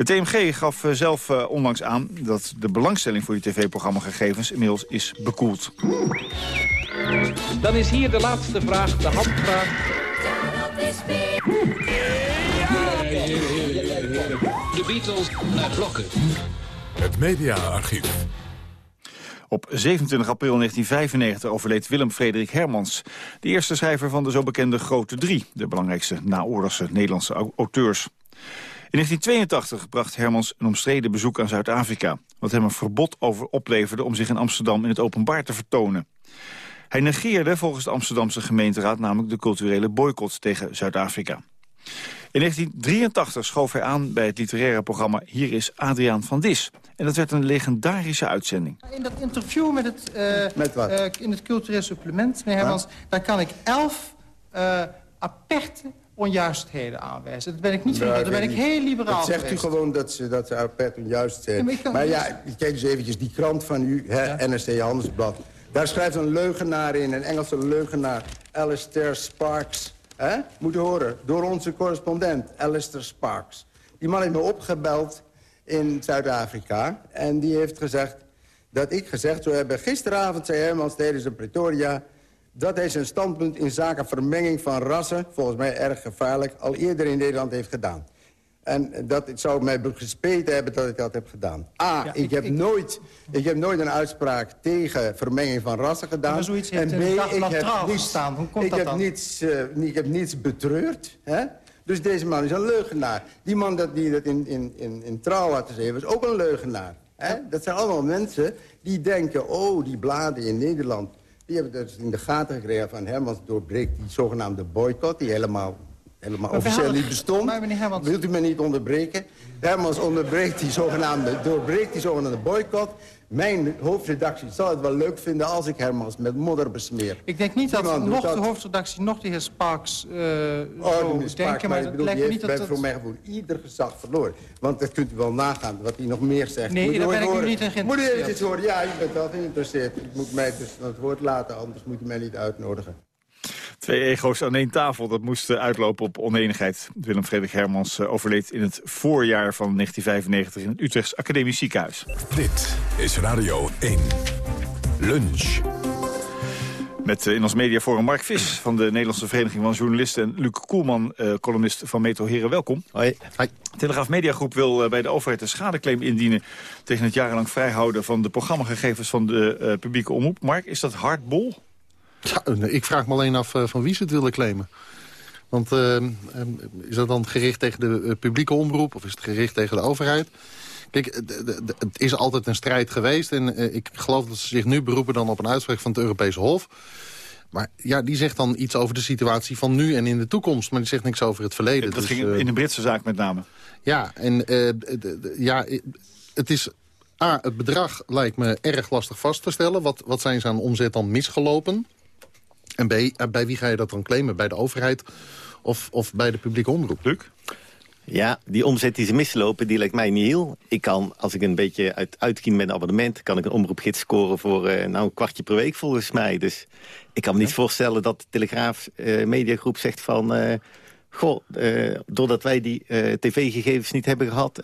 De TMG gaf eh, zelf uh, onlangs aan dat de belangstelling voor die tv-programmagegevens inmiddels is bekoeld. Dan is hier de laatste vraag, de handvraag. De Beatles naar blokken. Het mediaarchief. Op 27 april 1995 overleed Willem Frederik Hermans. De eerste schrijver van de zo bekende Grote Drie. De belangrijkste naoorlogse Nederlandse auteurs. In 1982 bracht Hermans een omstreden bezoek aan Zuid-Afrika... wat hem een verbod over opleverde om zich in Amsterdam in het openbaar te vertonen. Hij negeerde volgens de Amsterdamse gemeenteraad namelijk de culturele boycott tegen Zuid-Afrika. In 1983 schoof hij aan bij het literaire programma Hier is Adriaan van Dis. En dat werd een legendarische uitzending. In dat interview met het, uh, met wat? Uh, in het cultureel supplement, meneer Hermans... daar kan ik elf uh, aperte onjuistheden aanwijzen. Dat ben ik niet van, daar ben ik heel liberaal dat zegt geweest. u gewoon dat ze, dat ze apert onjuist zijn. Ja, maar, maar ja, kijk eens eventjes, die krant van u, hè, ja. NRC Handelsblad... Daar schrijft een leugenaar in, een Engelse leugenaar, Alistair Sparks. Hè? Moet u horen, door onze correspondent, Alistair Sparks. Die man heeft me opgebeld in Zuid-Afrika. En die heeft gezegd dat ik gezegd zou hebben... gisteravond zei Hermans tijdens een Pretoria... dat hij zijn standpunt in zaken vermenging van rassen... volgens mij erg gevaarlijk, al eerder in Nederland heeft gedaan. En dat het zou mij gespeten hebben dat ik dat heb gedaan. A, ja, ik, ik, heb ik... Nooit, ik heb nooit een uitspraak tegen vermenging van rassen gedaan. Maar zoiets en B, ik heb niets, staan. Hoe komt ik dat heb dan? Niets, uh, ik heb niets betreurd. Hè? Dus deze man is een leugenaar. Die man dat, die dat in, in, in, in Trouw had geschreven is ook een leugenaar. Hè? Dat zijn allemaal mensen die denken... oh, die bladen in Nederland... die hebben dus in de gaten gekregen van Hermans doorbreekt die zogenaamde boycott... die helemaal helemaal officieel niet bestond. Maar meneer Hermans... Wilt u me niet onderbreken? Hermans onderbreekt die zogenaamde, doorbreekt die zogenaamde boycott. Mijn hoofdredactie zal het wel leuk vinden als ik Hermans met modder besmeer. Ik denk niet dat nog de hoofdredactie, nog de heer Sparks uh, Oh, zo. Maar ik bedoel, lijkt heeft niet dat voor mijn gevoel ieder gezag verloren. Want dat kunt u wel nagaan, wat hij nog meer zegt. Nee, Moet daar ben ik horen. niet in Moet u geïnteresseerd. eventjes horen? Ja, u bent wel geïnteresseerd. U moet mij dus het woord laten, anders moet u mij niet uitnodigen. Twee ego's aan één tafel, dat moest eh, uitlopen op oneenigheid. Willem Frederik Hermans eh, overleed in het voorjaar van 1995 in het Utrechts Academisch Ziekenhuis. Dit is Radio 1. Lunch. Met in ons mediaforum Mark Vis van de Nederlandse Vereniging van Journalisten... en Luc Koelman, columnist van Metro Heren. Welkom. Hoi. Hoi. Telegraaf Mediagroep wil bij de overheid een schadeclaim indienen... tegen het jarenlang vrijhouden van de programmagegevens van de publieke omroep. Mark, is dat hardbol? Ja, ik vraag me alleen af van wie ze het willen claimen. Want uh, is dat dan gericht tegen de publieke omroep of is het gericht tegen de overheid? Kijk, het is altijd een strijd geweest. En uh, ik geloof dat ze zich nu beroepen dan op een uitspraak van het Europese Hof. Maar ja, die zegt dan iets over de situatie van nu en in de toekomst. Maar die zegt niks over het verleden. Dat dus, ging in de Britse zaak met name. Ja, en ja, het is... A, het bedrag lijkt me erg lastig vast te stellen. Wat, wat zijn ze aan omzet dan misgelopen? En B, bij wie ga je dat dan claimen? Bij de overheid of, of bij de publieke omroep? Luc? Ja, die omzet die ze mislopen, die lijkt mij niet heel. Ik kan, als ik een beetje uit, uitkiem met een abonnement... kan ik een omroepgids scoren voor uh, nou, een kwartje per week volgens mij. Dus ik kan me niet voorstellen dat de Telegraaf uh, Mediagroep zegt van... Uh, goh, doordat wij die tv-gegevens niet hebben gehad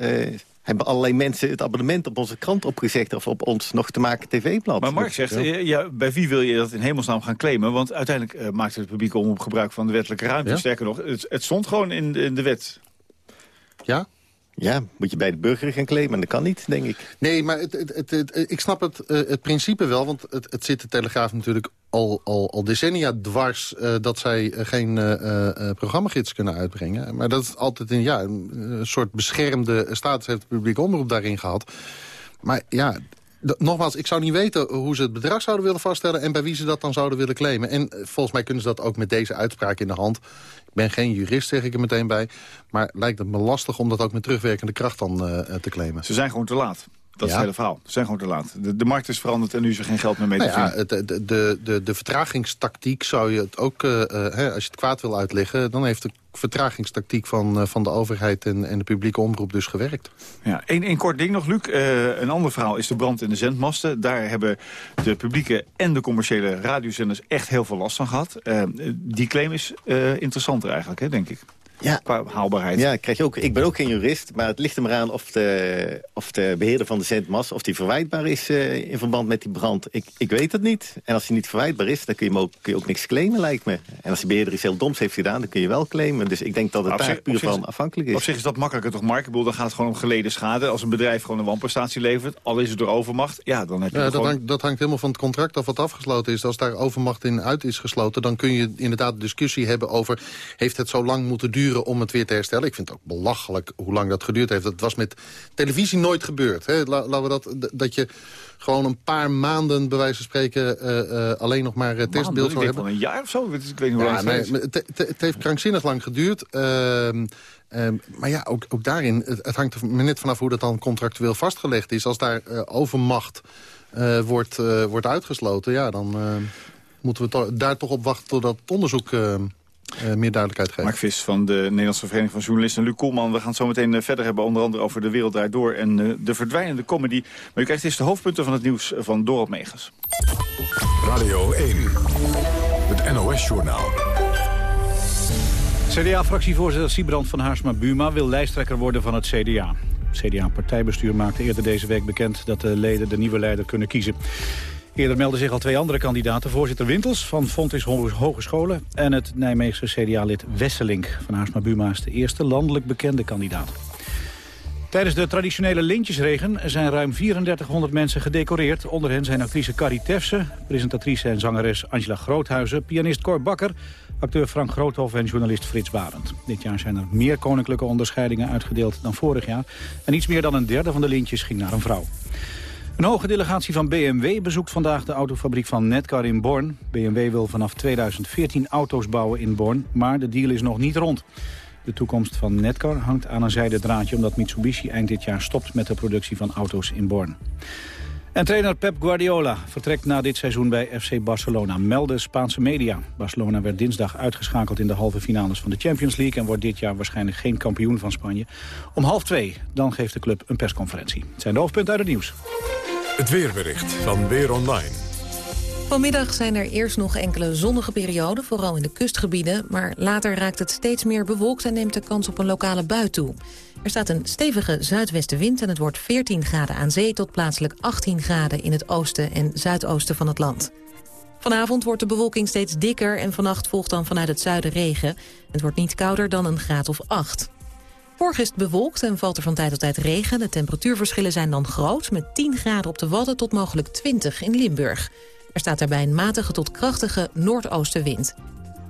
hebben allerlei mensen het abonnement op onze krant opgezegd... of op ons nog te maken tv-blad. Maar Mark zegt, ja. bij wie wil je dat in hemelsnaam gaan claimen? Want uiteindelijk uh, maakte het publiek om gebruik van de wettelijke ruimte. Sterker nog, het, het, stond gewoon in in de wet. Ja? Ja, moet je bij de burger gaan claimen. Dat kan niet, denk ik. Nee, maar het, het, het, ik snap het, uh, het principe wel. Want het, zit de Telegraaf natuurlijk al, al, al decennia dwars... Uh, dat zij geen uh, programmagids kunnen uitbrengen. Maar dat is altijd een, ja, een soort beschermde status heeft de publieke omroep daarin gehad. Maar ja, nogmaals, ik zou niet weten hoe ze het bedrag zouden willen vaststellen... en bij wie ze dat dan zouden willen claimen. En volgens mij kunnen ze dat ook met deze uitspraak in de hand ben geen jurist, zeg ik er meteen bij. Maar lijkt het me lastig om dat ook met terugwerkende kracht dan uh, te claimen. Ze zijn gewoon te laat. Dat is het hele verhaal. Ze zijn gewoon te laat. De, de, markt is veranderd en nu is er geen geld meer mee te nou ja, de, de, de, de, vertragingstactiek zou je het ook... Uh, hè, als je het kwaad wil uitleggen... dan heeft de vertragingstactiek van, uh, van de overheid en, en de publieke omroep dus gewerkt. Ja, een, kort ding nog, Luc. Uh, een ander verhaal is de brand in de zendmasten. Daar hebben de publieke en de commerciële radiozenders echt heel veel last van gehad. die claim is interessanter eigenlijk, hè, denk ik. Ja. Qua haalbaarheid. Ja, krijg je ook, ik ben ook geen jurist, maar het ligt er maar aan of de, of de beheerder van de zendmast... of die verwijtbaar is uh, in verband met die brand. Ik, ik weet het niet. En als die niet verwijtbaar is, dan kun je, ook, kun je ook niks claimen, lijkt me. En als de beheerder iets heel doms heeft gedaan, dan kun je wel claimen. Dus ik denk dat het daar puur van afhankelijk is. Op zich is dat makkelijker toch, Mark? Ik bedoel, dan gaat het gewoon om geleden schade. Als een bedrijf gewoon een wanprestatie levert, al is het door overmacht... ja, dan heb je ja, dat, gewoon... hangt, dat hangt helemaal van het contract af wat afgesloten is. Als daar overmacht in uit is gesloten, dan kun je inderdaad discussie hebben over... heeft het zo lang moeten duren om het weer te herstellen? Ik vind het ook belachelijk hoe lang dat geduurd heeft. Dat was met televisie nooit gebeurd. Hè? Laten we dat, dat je gewoon een paar maanden, bij wijze van spreken, uh, uh, alleen nog maar uh, testbeeld zou hebben. een jaar of zo? Ik weet niet hoe lang het, het, het, heeft krankzinnig lang geduurd. Ehm, ehm, maar ja, ook, ook daarin, het, hangt er net vanaf hoe dat dan contractueel vastgelegd is. Als daar overmacht wordt, wordt uitgesloten, ja, dan moeten we to daar toch op wachten totdat het onderzoek uh, meer duidelijkheid geven. Mark Vis van de Nederlandse Vereniging van Journalisten. Luc Koolman, we gaan het zo meteen uh, verder hebben. Onder andere over De Wereld Draait Door en uh, de verdwijnende comedy. Maar u krijgt eerst de hoofdpunten van het nieuws van Dorot Megens. Radio 1, het NOS-journaal. CDA-fractievoorzitter Siebrand van Haarsma-Buma wil lijsttrekker worden van het CDA. Het CDA-partijbestuur maakte eerder deze week bekend dat de leden de nieuwe leider kunnen kiezen. Eerder melden zich al twee andere kandidaten. Voorzitter Wintels van Fontis Hogescholen... en het Nijmeegse CDA-lid Wesselink van Haarsma Buma... is de eerste landelijk bekende kandidaat. Tijdens de traditionele lintjesregen zijn ruim 3400 mensen gedecoreerd. Onder hen zijn actrice Carrie Tefse, presentatrice en zangeres Angela Groothuizen... pianist Cor Bakker, acteur Frank Groothoff en journalist Frits Barend. Dit jaar zijn er meer koninklijke onderscheidingen uitgedeeld dan vorig jaar. En iets meer dan een derde van de lintjes ging naar een vrouw. Een hoge delegatie van BMW bezoekt vandaag de autofabriek van Netcar in Born. BMW wil vanaf 2014 auto's bouwen in Born, maar de deal is nog niet rond. De toekomst van Netcar hangt aan een zijde draadje... omdat Mitsubishi eind dit jaar stopt met de productie van auto's in Born. En trainer Pep Guardiola vertrekt na dit seizoen bij FC Barcelona, melden Spaanse media. Barcelona werd dinsdag uitgeschakeld in de halve finales van de Champions League... en wordt dit jaar waarschijnlijk geen kampioen van Spanje. Om half twee, dan geeft de club een persconferentie. Het zijn de hoofdpunten uit het nieuws. Het weerbericht van Weer Online. Vanmiddag zijn er eerst nog enkele zonnige perioden, vooral in de kustgebieden. Maar later raakt het steeds meer bewolkt en neemt de kans op een lokale bui toe. Er staat een stevige zuidwestenwind en het wordt 14 graden aan zee... tot plaatselijk 18 graden in het oosten en zuidoosten van het land. Vanavond wordt de bewolking steeds dikker en vannacht volgt dan vanuit het zuiden regen. Het wordt niet kouder dan een graad of 8. Morgen is het bewolkt en valt er van tijd tot tijd regen. De temperatuurverschillen zijn dan groot, met 10 graden op de Wadden tot mogelijk 20 in Limburg. Er staat daarbij een matige tot krachtige noordoostenwind.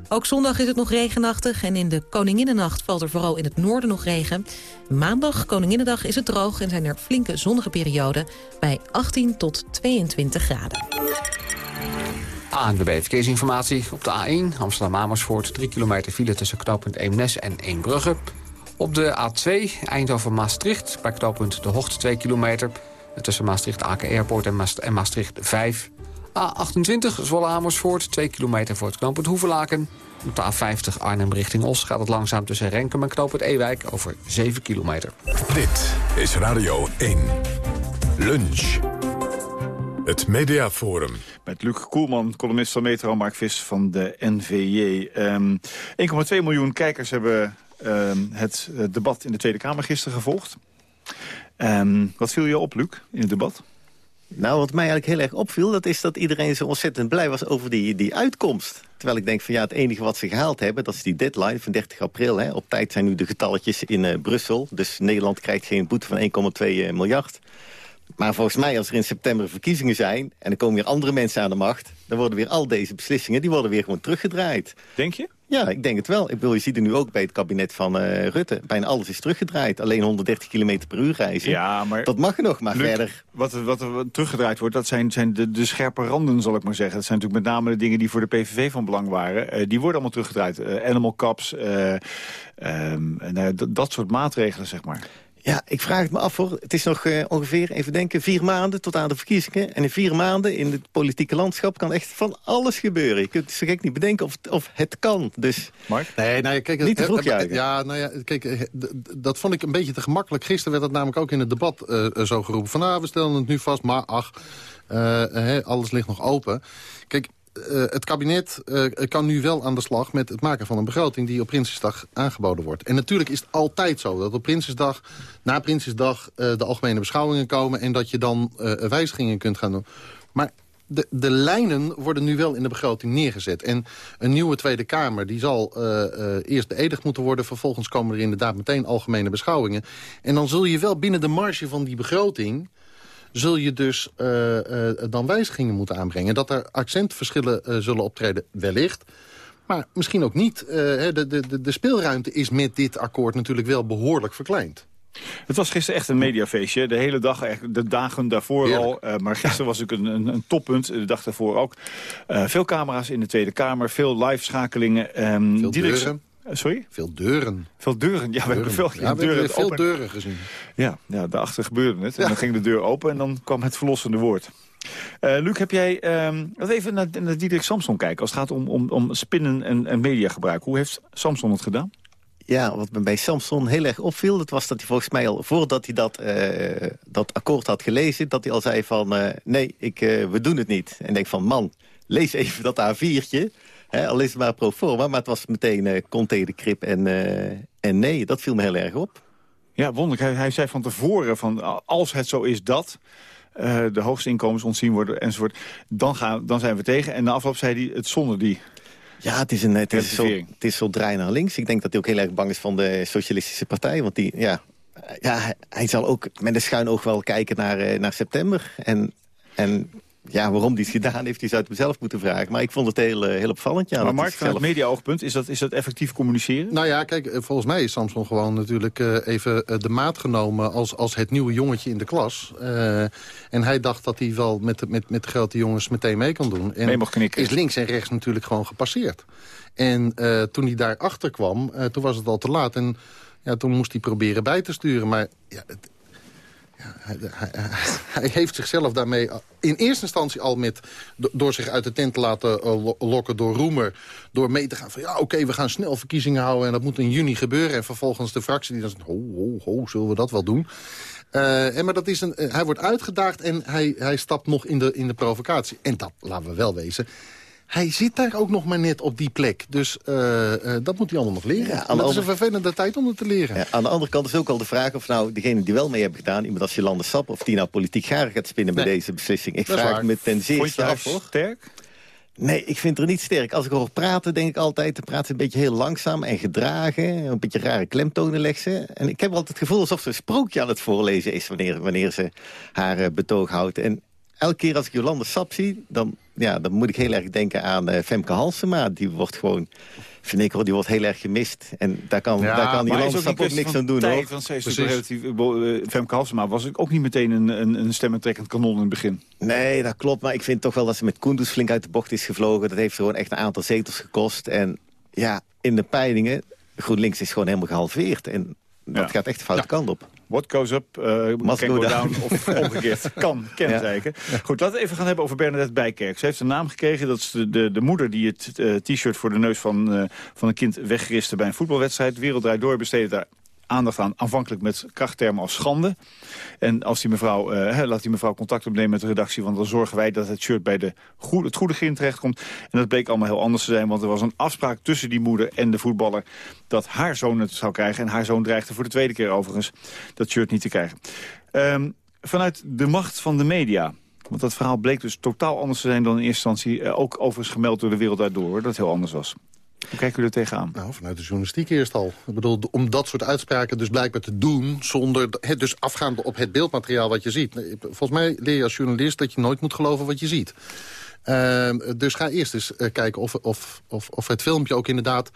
Ook zondag is het nog regenachtig en in de Koninginnennacht valt er vooral in het noorden nog regen. Maandag, Koninginnedag, is het droog en zijn er flinke zonnige perioden bij 18 tot 22 graden. ANWB Verkeersinformatie. Op de A1 Amsterdam-Amersfoort 3 kilometer file tussen knooppunt Eemnes en Eembrugge. Op de A2 Eindhoven-Maastricht bij knooppunt De Hocht 2 kilometer. Tussen Maastricht-Aken Airport en Maastricht 5. A28 Zwolle-Amersfoort 2 kilometer voor het knooppunt Hoevelaken. Op de A50 Arnhem richting Os gaat het langzaam tussen Renkum en knooppunt Ewijk over 7 kilometer. Dit is Radio 1. Lunch. Het Mediaforum. Met Luc Koelman, columnist van Metro, Mark Vis van de NVJ. Um, 1,2 miljoen kijkers hebben uh, het debat in de Tweede Kamer gisteren gevolgd. Um, wat viel je op, Luc, in het debat? Nou, wat mij eigenlijk heel erg opviel... dat is dat iedereen zo ontzettend blij was over die, die uitkomst. Terwijl ik denk van ja, het enige wat ze gehaald hebben... dat is die deadline van 30 april. Hè. Op tijd zijn nu de getalletjes in uh, Brussel. Dus Nederland krijgt geen boete van 1,2 miljard. Maar volgens mij, als er in september verkiezingen zijn... en er komen weer andere mensen aan de macht... dan worden weer al deze beslissingen die worden weer gewoon teruggedraaid. Denk je? Ja, ik denk het wel. Ik bedoel, je ziet er nu ook bij het kabinet van uh, Rutte. Bijna alles is teruggedraaid. Alleen 130 km per uur reizen. Ja, maar... Dat mag er nog, maar Luc, verder... Wat, wat er teruggedraaid wordt, dat zijn, zijn de, de scherpe randen, zal ik maar zeggen. Dat zijn natuurlijk met name de dingen die voor de PVV van belang waren. Uh, die worden allemaal teruggedraaid. Uh, animal caps, um, dat soort maatregelen, zeg maar. Ja, ik vraag het me af hoor. Het is nog uh, ongeveer, even denken, vier maanden tot aan de verkiezingen. En in vier maanden in het politieke landschap kan echt van alles gebeuren. Je kunt het zo gek niet bedenken of, of het kan. Dus Mark? Nee, nou ja, kijk, niet te vroeg uh, Ja, nou ja, kijk, dat vond ik een beetje te gemakkelijk. Gisteren werd dat namelijk ook in het debat uh, zo geroepen. Van nou, we stellen het nu vast, maar ach, hey, alles ligt nog open. Kijk, uh, het kabinet uh, kan nu wel aan de slag met het maken van een begroting... die op Prinsjesdag aangeboden wordt. En natuurlijk is het altijd zo dat op Prinsjesdag, na Prinsjesdag... Uh, de algemene beschouwingen komen en dat je dan wijzigingen kunt gaan doen. Maar de, de lijnen worden nu wel in de begroting neergezet. En een nieuwe Tweede Kamer die zal eerst beëdigd moeten worden... vervolgens komen er inderdaad meteen algemene beschouwingen. En dan zul je wel binnen de marge van die begroting zul je dus uh, uh, dan wijzigingen moeten aanbrengen. Dat er accentverschillen uh, zullen optreden, wellicht. Maar misschien ook niet. de, de, de speelruimte is met dit akkoord natuurlijk wel behoorlijk verkleind. Het was gisteren echt een mediafeestje. De hele dag, de dagen daarvoor Heerlijk. al. Maar gisteren was ook een, een, een, toppunt. De dag daarvoor ook. Uh, veel camera's in de Tweede Kamer. Veel live schakelingen. Um, veel deuren. Sorry? Veel deuren. Veel deuren, ja, we hebben veel, ja, we deuren, hebben veel deuren gezien. Ja, ja, daarachter gebeurde het. En ja. dan ging de deur open en dan kwam het verlossende woord. Uh, Luc, heb jij... Um, even naar, naar Diederik Samson kijken. Als het gaat om, om, om spinnen en, en mediagebruik. Hoe heeft Samson het gedaan? Ja, wat me bij Samson heel erg opviel... dat was dat hij volgens mij al, voordat hij dat, uh, dat akkoord had gelezen... dat hij al zei van, uh, nee, ik, we doen het niet. En ik denk van, man, lees even dat A4'tje... He, al is het maar pro forma, maar het was meteen uh, Conte de Krip en, uh, en nee, dat viel me heel erg op. Ja, wonderlijk. Hij, hij zei van tevoren, van, als het zo is dat... Uh, de hoogste inkomens ontzien worden enzovoort... Dan, gaan, dan zijn we tegen. En na afloop zei hij het zonder die... Ja, het is, een, het, is zo, het is zo draai naar links. Ik denk dat hij ook heel erg bang is van de Socialistische Partij. Want die, ja, ja, hij zal ook met een schuin oog wel kijken naar, naar september. En, en ja, waarom hij het gedaan heeft, hij zou het mezelf moeten vragen. Maar ik vond het heel, heel opvallend. Ja, maar Mark, vanuit het media-oogpunt, is dat, is dat effectief communiceren? Nou ja, kijk, volgens mij is Samson gewoon natuurlijk uh, even uh, de maat genomen... als, als het nieuwe jongetje in de klas. Uh, en hij dacht dat hij wel met de, met, met de grote jongens meteen mee kan doen. En mee mocht knikken. is links en rechts natuurlijk gewoon gepasseerd. En toen hij daarachter kwam, toen was het al te laat. En ja, toen moest hij proberen bij te sturen. Maar ja, het, hij, heeft zichzelf daarmee in eerste instantie al met... door zich uit de tent te laten lokken door Roemer... door mee te gaan van ja, oké, we gaan snel verkiezingen houden... en dat moet in juni gebeuren. En vervolgens de fractie die dan zegt, ho, ho, ho, zullen we dat wel doen? Uh, en maar dat is een, hij wordt uitgedaagd en hij, hij stapt nog in de, in de provocatie. En dat, laten we wel wezen hij zit daar ook nog maar net op die plek. Dus uh, uh, dat moet hij allemaal nog leren. Ja, dat is een vervelende tijd om het te leren. Ja, aan de andere kant is ook al de vraag of nou degene die wel mee hebben gedaan... iemand als Jolande Sap, of die nou politiek gaar gaat spinnen nee. bij deze beslissing. Ik vraag me ten zeerste af, hoor. sterk? Nee, ik vind er niet sterk. Als ik hoor praten, denk ik altijd... dan praat ze een beetje heel langzaam en gedragen. Een beetje rare klemtonen legt ze. En ik heb altijd het gevoel alsof ze een sprookje aan het voorlezen is... wanneer, wanneer ze haar uh, betoog houdt. En elke keer als ik Jolande Sap zie... dan, ja, dan moet ik heel erg denken aan uh, Femke Halsema. Die wordt gewoon vind ik, die wordt heel erg gemist. En daar kan, ja, daar kan die landstap ook, ook niks aan doen. Tijd, hoor. Want zij is relatief, uh, Femke Halsema was ook niet meteen een, een, een stemmentrekkend kanon in het begin. Nee, dat klopt. Maar ik vind toch wel dat ze met Koenders flink uit de bocht is gevlogen. Dat heeft gewoon echt een aantal zetels gekost. En ja, in de peilingen, GroenLinks is gewoon helemaal gehalveerd. En dat ja. gaat echt de foute ja. kant op. What goes up, uh, can go down. down. of omgekeerd. Kan, kenteken. Ja. Goed, laten we even gaan hebben over Bernadette Bijkerk. Ze heeft een naam gekregen. Dat is de, de, de moeder die het uh, t-shirt voor de neus van, uh, van een kind weggeriste bij een voetbalwedstrijd. Wereldrijd door besteedde daar aandacht aan. Aanvankelijk met krachttermen als schande. En als die mevrouw, uh, laat die mevrouw contact opnemen met de redactie... want dan zorgen wij dat het shirt bij de goede, het goede terecht terechtkomt. En dat bleek allemaal heel anders te zijn... want er was een afspraak tussen die moeder en de voetballer... dat haar zoon het zou krijgen. En haar zoon dreigde voor de tweede keer overigens dat shirt niet te krijgen. Um, vanuit de macht van de media... Want dat verhaal bleek dus totaal anders te zijn dan in eerste instantie... Uh, ook overigens gemeld door de wereld daardoor, dat het heel anders was. Hoe kijken jullie er tegenaan? Nou, vanuit de journalistiek eerst al. Ik bedoel, om dat soort uitspraken dus blijkbaar te doen... zonder het dus afgaande op het beeldmateriaal wat je ziet. Volgens mij leer je als journalist dat je nooit moet geloven wat je ziet. Uh, dus ga eerst eens uh, kijken of, of, of, of het filmpje ook inderdaad...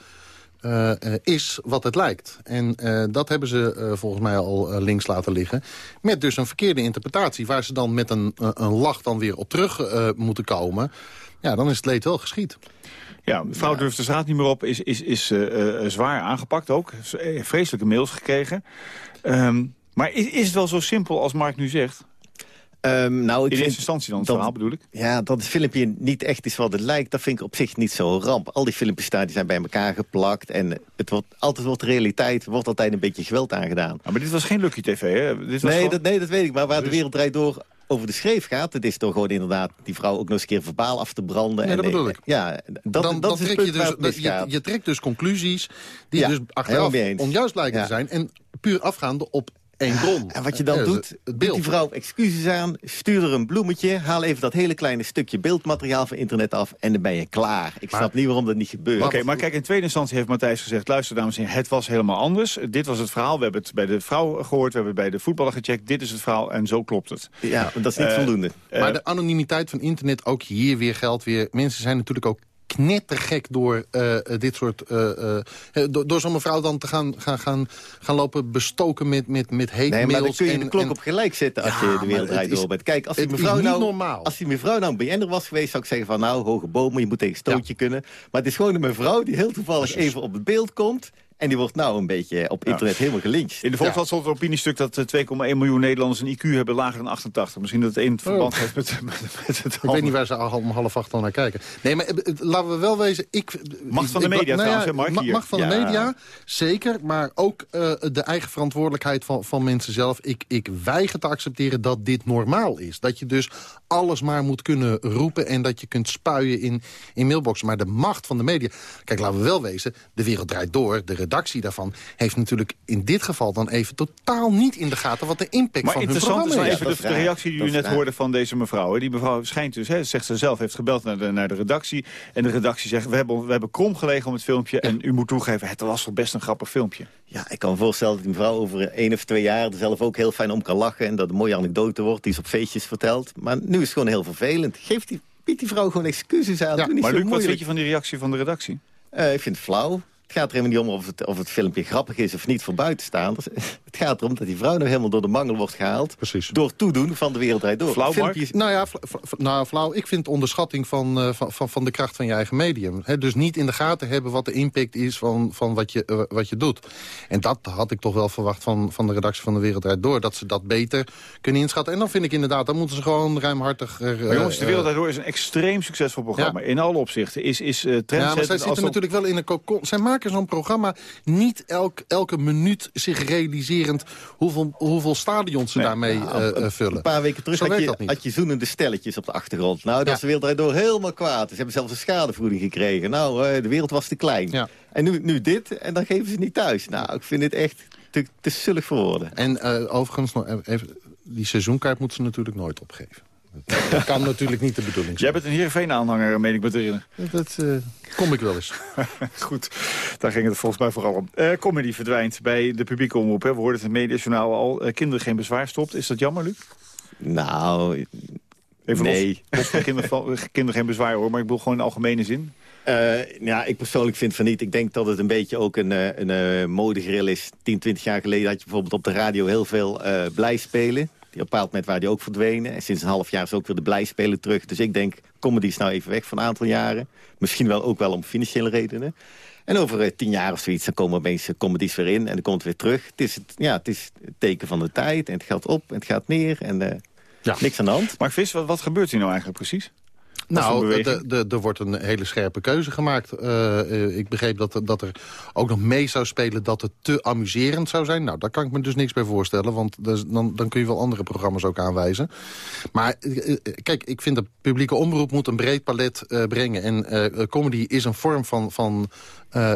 Uh, uh, is wat het lijkt. En dat hebben ze volgens mij al links laten liggen. Met dus een verkeerde interpretatie... waar ze dan met een, een lach dan weer op terug moeten komen. Ja, dan is het leed wel geschied. Ja, mevrouw durft de straat niet meer op, is, is, is uh, zwaar aangepakt ook. Vreselijke mails gekregen. Um, maar is, is het wel zo simpel als Mark nu zegt? Um, nou, ik in eerste instantie dan, het dat, verhaal bedoel ik? Ja, dat het filmpje niet echt is wat het lijkt, dat vind ik op zich niet zo ramp. Al die filmpjes staan, die zijn bij elkaar geplakt. En het wordt, altijd wordt de realiteit, wordt altijd een beetje geweld aangedaan. Ja, maar dit was geen Lucky TV, hè? Dit was nee, dat, nee, dat weet ik. Maar waar de wereld draait door over de schreef gaat. Het is toch gewoon inderdaad die vrouw ook nog eens een keer verbaal af te branden. Ja, dat en, bedoel ik. Ja, dat, dan, dat dan is trek je, dus, je, je, trekt dus conclusies die ja, dus achteraf onjuist lijken ja. te zijn. En puur afgaande op één bron. En wat je dan ja, doet, biedt die vrouw excuses aan, stuur er een bloemetje... haal even dat hele kleine stukje beeldmateriaal van internet af... en dan ben je klaar. Ik maar, snap niet waarom dat niet gebeurt. Oké, okay, maar kijk, in tweede instantie heeft Matthijs gezegd... luister, dames en heren, het was helemaal anders. Dit was het verhaal, we hebben het bij de vrouw gehoord... we hebben het bij de voetballer gecheckt, dit is het verhaal en zo klopt het. Ja, dat is niet uh, voldoende. Uh, maar de anonimiteit van internet, ook hier weer geldt weer... mensen zijn natuurlijk ook knettergek door uh, dit soort... Uh, door, door zo'n mevrouw dan te gaan, gaan, gaan, gaan lopen bestoken met, met, met hate nee, maar dan kun je en, de klok en, op gelijk zetten als ja, je de wereld draait door bent. Kijk, als die mevrouw nou, normaal. Als die mevrouw nou een BN'er was geweest, zou ik zeggen van... nou, hoge bomen, je moet tegen stootje ja. kunnen. Maar het is gewoon een mevrouw die heel toevallig even op het beeld komt... En die wordt nou een beetje op internet ja. helemaal gelincht. In de Volkskrant stond een opiniestuk dat 2,1 miljoen Nederlanders een IQ hebben lager dan 88. Misschien dat het een verband heeft met, met, met het Ik weet niet waar ze om half acht al naar kijken. Nee, maar laten we wel wezen... Ik, macht van de media nou trouwens, Mark, ma Macht van ja. de media, zeker. Maar ook uh, de eigen verantwoordelijkheid van, van mensen zelf. Ik, ik weiger te accepteren dat dit normaal is. Dat je dus alles maar moet kunnen roepen... en dat je kunt spuien in, in mailboxen. Maar de macht van de media... Kijk, laten we wel wezen, de wereld draait door... De redactie daarvan heeft natuurlijk in dit geval dan even totaal niet in de gaten wat de impact maar van hun programma is. Maar interessant is even de, de reactie die u net hoorde van deze mevrouw. Die mevrouw schijnt dus, hè, zegt ze zelf, heeft gebeld naar de, naar de redactie. En de redactie zegt, we hebben, we hebben krom gelegen om het filmpje. Ja. En u moet toegeven, het was wel best een grappig filmpje. Ja, ik kan me voorstellen dat die mevrouw over één of twee jaar er zelf ook heel fijn om kan lachen. En dat een mooie anekdote wordt die ze op feestjes vertelt. Maar nu is het gewoon heel vervelend. Geeft die, biedt die vrouw gewoon excuses aan. Ja, maar Luc, wat vind je van die reactie van de redactie? Uh, ik vind het flauw. Het gaat er helemaal niet om of het, of het filmpje grappig is of niet voor buitenstaanders. Het gaat erom dat die vrouw nou helemaal door de mangel wordt gehaald. Precies. Door toedoen van de wereldrijd door. Flauw, Filmpjes... Nou ja, nou, flauw. Ik vind onderschatting van, uh, van, van, van de kracht van je eigen medium. He, dus niet in de gaten hebben wat de impact is van, van wat, je, uh, wat je doet. En dat had ik toch wel verwacht van, van de redactie van de Wereldrijd Door. Dat ze dat beter kunnen inschatten. En dan vind ik inderdaad, dan moeten ze gewoon ruimhartig... Uh, maar jongens, de Wereldrijd Door is een extreem succesvol programma. Ja. In alle opzichten. Is, is uh, ja, maar zij zitten natuurlijk wel in een cocon. Zij maken zo'n programma niet elk, elke minuut zich hoeveel, hoeveel stadions ze nee, daarmee nou, uh, vullen. Een paar weken terug had je, had je zoenende stelletjes op de achtergrond. Nou, dat ja. is de wereld door helemaal kwaad. Ze hebben zelfs een schadevergoeding gekregen. Nou, uh, de wereld was te klein. Ja. En nu, nu dit, en dan geven ze niet thuis. Nou, ik vind dit echt te, te zullig voor woorden. En uh, overigens, nog even, die seizoenkaart moeten ze natuurlijk nooit opgeven. Dat kan natuurlijk niet de bedoeling zijn. Jij bent een Heerenveen-aanhanger, meen ik me te herinneren. Dat uh, kom ik wel eens. Goed, daar ging het volgens mij vooral om. Uh, comedy verdwijnt bij de publieke omroep. Hè. We hoorden het in het mediajournaal al. Uh, kinderen geen bezwaar stopt. Is dat jammer, Luc? Nou, Even nee. Los, los kinderen, geen bezwaar hoor, maar ik bedoel gewoon in algemene zin. Uh, ja, ik persoonlijk vind van niet. Ik denk dat het een beetje ook een, een, een modegril is. 10, 20 jaar geleden had je bijvoorbeeld op de radio heel veel uh, blijspelen. Die op een bepaald moment waren die ook verdwenen. En sinds een half jaar is ook weer de blijspelen terug. Dus ik denk, comedy is nou even weg voor een aantal jaren. Misschien wel ook wel om financiële redenen. En over uh, tien jaar of zoiets, dan komen opeens comedies weer in. En dan komt het weer terug. Het is het, ja, het, is het teken van de tijd. En het gaat op en het gaat neer. En ja. niks aan de hand. Maar Vis, wat, wat gebeurt hier nou eigenlijk precies? Nou, er wordt een hele scherpe keuze gemaakt. Uh, ik begreep dat, dat er ook nog mee zou spelen dat het te amuserend zou zijn. Nou, daar kan ik me dus niks bij voorstellen. Want dan, dan kun je wel andere programma's ook aanwijzen. Maar uh, kijk, ik vind de publieke omroep moet een breed palet uh, brengen. En comedy is een vorm van, van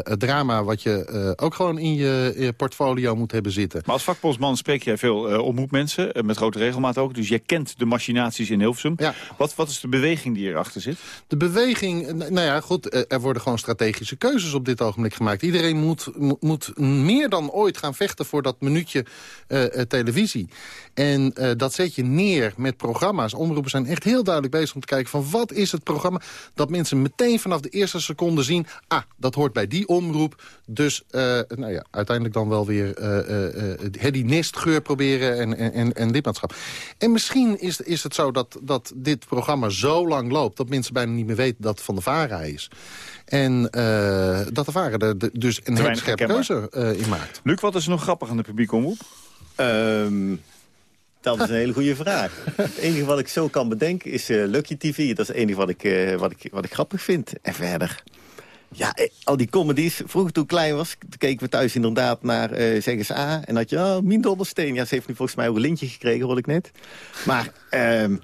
drama wat je ook gewoon in je, portfolio moet hebben zitten. Maar als vakbondsman spreek jij veel omroepmensen, met grote regelmaat ook. Dus je kent de machinaties in Hilversum. Ja. Wat, wat is de beweging die erachter zit? De beweging, nou ja, goed, er worden gewoon strategische keuzes op dit ogenblik gemaakt. Iedereen moet, moet meer dan ooit gaan vechten voor dat minuutje uh, televisie. En dat zet je neer met programma's. Omroepen zijn echt heel duidelijk bezig om te kijken van wat is het programma. Dat mensen meteen vanaf de eerste seconde zien, ah, dat hoort bij die omroep. Dus, nou ja, uiteindelijk dan wel weer die nestgeur proberen en, en, en lidmaatschap. En misschien is, is het zo dat, dat dit programma zo lang loopt... dat mensen bijna niet meer weten dat het van de VARA is. En uh, dat de VARA er dus een hele scherpe keuze uh, in maakt. Luc, wat is nog grappig aan de publieke omroep? Um, dat is een hele goede vraag. het enige wat ik zo kan bedenken is uh, Lucky TV. Dat is het enige wat ik, wat, ik, wat ik grappig vind. En verder... Ja, al die comedies. Vroeger toen ik klein was, keken we thuis inderdaad naar uh, Zeg A. En had je, oh, Mien Dobbelsteen. Ja, ze heeft nu volgens mij ook een lintje gekregen, hoor ik net. Maar... Um,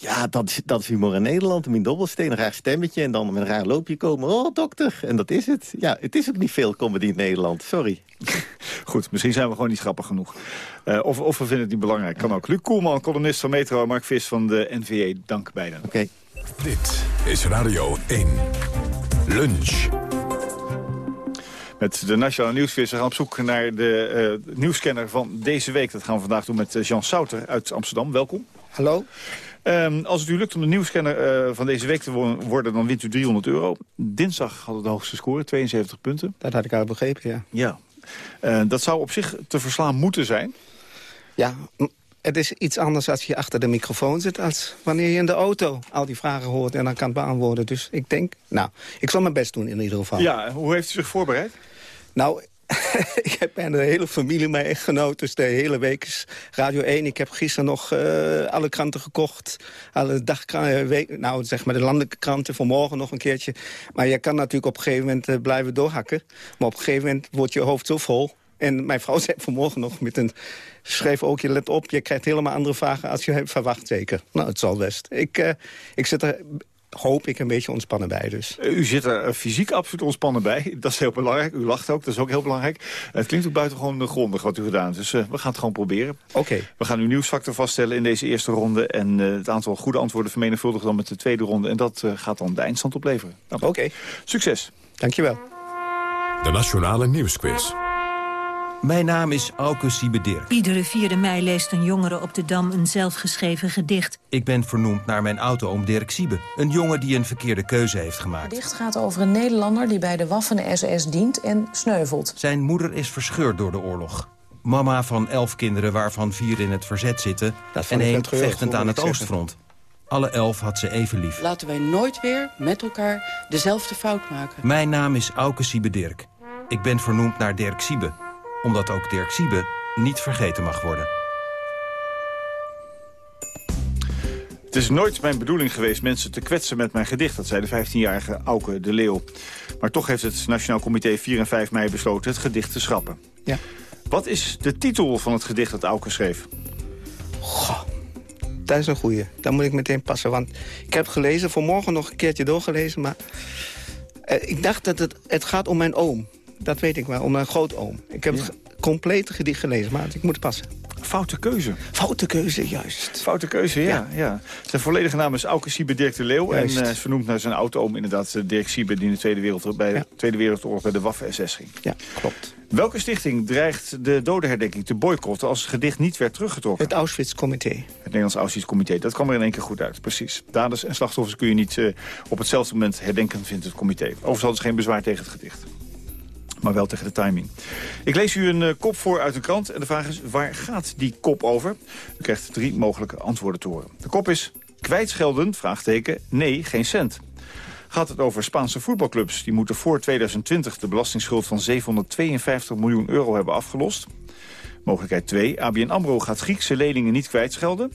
ja, dat is, dat is humor in Nederland. Een dobbelsteen, een raar stemmetje en dan met een raar loopje komen. Oh, dokter. En dat is het. Ja, het is ook niet veel comedy in Nederland. Sorry. Goed, misschien zijn we gewoon niet grappig genoeg. Uh, of, of we vinden het niet belangrijk. Kan ook. Luc Koelman, columnist van Metro. Mark Vis van de NVA. Dank beiden. Oké. Okay. Dit is Radio 1. Lunch. Met de Nationale Nieuwsvis. We gaan op zoek naar de uh, nieuwscanner van deze week. Dat gaan we vandaag doen met uh, Jean Souter uit Amsterdam. Welkom. Hallo. Um, als het u lukt om de nieuwscanner uh, van deze week te worden, dan wint u 300 euro. Dinsdag had het de hoogste score, 72 punten. Dat had ik al begrepen, ja. Ja. Uh, dat zou op zich te verslaan moeten zijn. Ja, het is iets anders als je achter de microfoon zit... als wanneer je in de auto al die vragen hoort en dan kan beantwoorden. Dus ik denk, nou, ik zal mijn best doen in ieder geval. Ja, hoe heeft u zich voorbereid? Nou, ik heb bijna de hele familie, mijn echtgenoot, dus de hele week is Radio 1. Ik heb gisteren nog uh, alle kranten gekocht. Alle dagkranten, nou zeg maar de landelijke kranten, voor morgen nog een keertje. Maar je kan natuurlijk op een gegeven moment uh, blijven doorhakken. Maar op een gegeven moment wordt je hoofd zo vol. En mijn vrouw zei vanmorgen nog met een... schreef ook, je let op, je krijgt helemaal andere vragen als je hebt verwacht zeker. Nou, het zal best. Ik, ik zit er hoop ik een beetje ontspannen bij. Dus. U zit er fysiek absoluut ontspannen bij. Dat is heel belangrijk. U lacht ook, dat is ook heel belangrijk. Het klinkt ook buitengewoon grondig wat u gedaan heeft. Dus uh, we gaan het gewoon proberen. Oké. We gaan uw nieuwsfactor vaststellen in deze eerste ronde. En uh, het aantal goede antwoorden vermenigvuldigen dan met de tweede ronde. En dat uh, gaat dan de eindstand opleveren. Nou, Oké. Okay. Succes. Dankjewel. De Nationale Nieuwsquiz. Mijn naam is Auke Siebederk. Iedere 4 mei leest een jongere op de Dam een zelfgeschreven gedicht. Ik ben vernoemd naar mijn oom Dirk Siebe. Een jongen die een verkeerde keuze heeft gemaakt. Het gedicht gaat over een Nederlander die bij de Waffen-SS dient en sneuvelt. Zijn moeder is verscheurd door de oorlog. Mama van elf kinderen waarvan vier in het verzet zitten... en één vechtend aan het oostfront. Alle elf had ze even lief. Laten wij nooit weer met elkaar dezelfde fout maken. Mijn naam is Auke Siebe Dirk. Ik ben vernoemd naar Dirk Siebe omdat ook Dirk Siebe niet vergeten mag worden. Het is nooit mijn bedoeling geweest mensen te kwetsen met mijn gedicht. Dat zei de 15-jarige Auke de Leeuw. Maar toch heeft het Nationaal Comité 4 en 5 mei besloten het gedicht te schrappen. Ja. Wat is de titel van het gedicht dat Auke schreef? Goh, dat is een goeie. Daar moet ik meteen passen. Want ik heb gelezen, vanmorgen nog een keertje doorgelezen... maar eh, ik dacht dat het, het gaat om mijn oom dat weet ik wel, om een grootoom. Ik heb het complete gedicht gelezen, maar ik moet passen. Foute keuze. Foute keuze, juist. Foute keuze, ja. ja. Zijn volledige naam is Auke Siebe Dirk de Leeuw. En uh, vernoemd naar zijn auto-oom inderdaad eh, Dirk Siebe... die in de Tweede, Wereld, bij de Tweede Wereldoorlog bij de Waffen-SS ging. Ja, klopt. Welke stichting dreigt de dodenherdenking te boycotten... als het gedicht niet werd teruggetrokken? Het Auschwitz-comité. Het Nederlands Auschwitz-comité. Dat kwam er in één keer goed uit, precies. Daders en slachtoffers kun je niet uh, op hetzelfde moment herdenken, vindt het comité. Overigens hadden ze geen bezwaar tegen het gedicht maar wel tegen de timing. Ik lees u een uh, kop voor uit een krant en de vraag is... waar gaat die kop over? U krijgt drie mogelijke antwoorden te horen. De kop is kwijtschelden, vraagteken, nee, geen cent. Gaat het over Spaanse voetbalclubs? Die moeten voor 2020 de belastingsschuld van 752 miljoen euro hebben afgelost. Mogelijkheid 2. ABN AMRO gaat Griekse leningen niet kwijtschelden.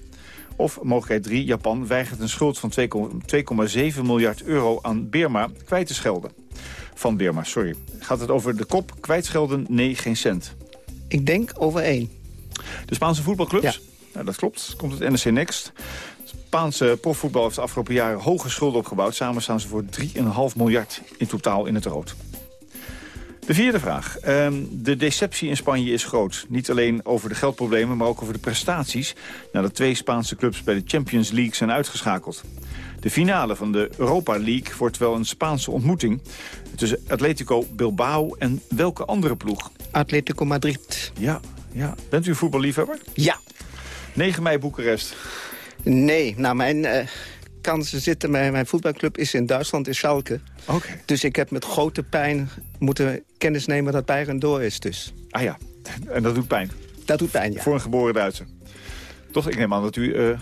Of mogelijkheid 3. Japan weigert een schuld van 2,7 miljard euro aan Birma kwijt te schelden van Birma. Sorry. Gaat het over de kop, kwijtschelden, nee, geen cent? Ik denk over één. De Spaanse voetbalclubs? Ja. Nou, dat klopt. Komt het NEC Next. Spaanse profvoetbal heeft de afgelopen jaren hoge schulden opgebouwd. Samen staan ze voor 3,5 miljard in totaal in het rood. De vierde vraag. Ehm, de deceptie in Spanje is groot. Niet alleen over de geldproblemen, maar ook over de prestaties... nadat twee Spaanse clubs bij de Champions League zijn uitgeschakeld. De finale van de Europa League wordt wel een Spaanse ontmoeting... tussen Atletico Bilbao en welke andere ploeg? Atletico Madrid. Ja, ja. Bent u een voetballiefhebber? Ja. 9 mei Boekarest. Nee, nou mijn uh, kansen zitten bij mijn voetbalclub is in Duitsland, in Schalke. Oké. Dus ik heb met grote pijn moeten kennis nemen dat Bayern door is dus. Ah ja, en dat doet pijn? Dat doet pijn, ja. Voor een geboren Duitser. Toch, ik neem aan dat u... Uh,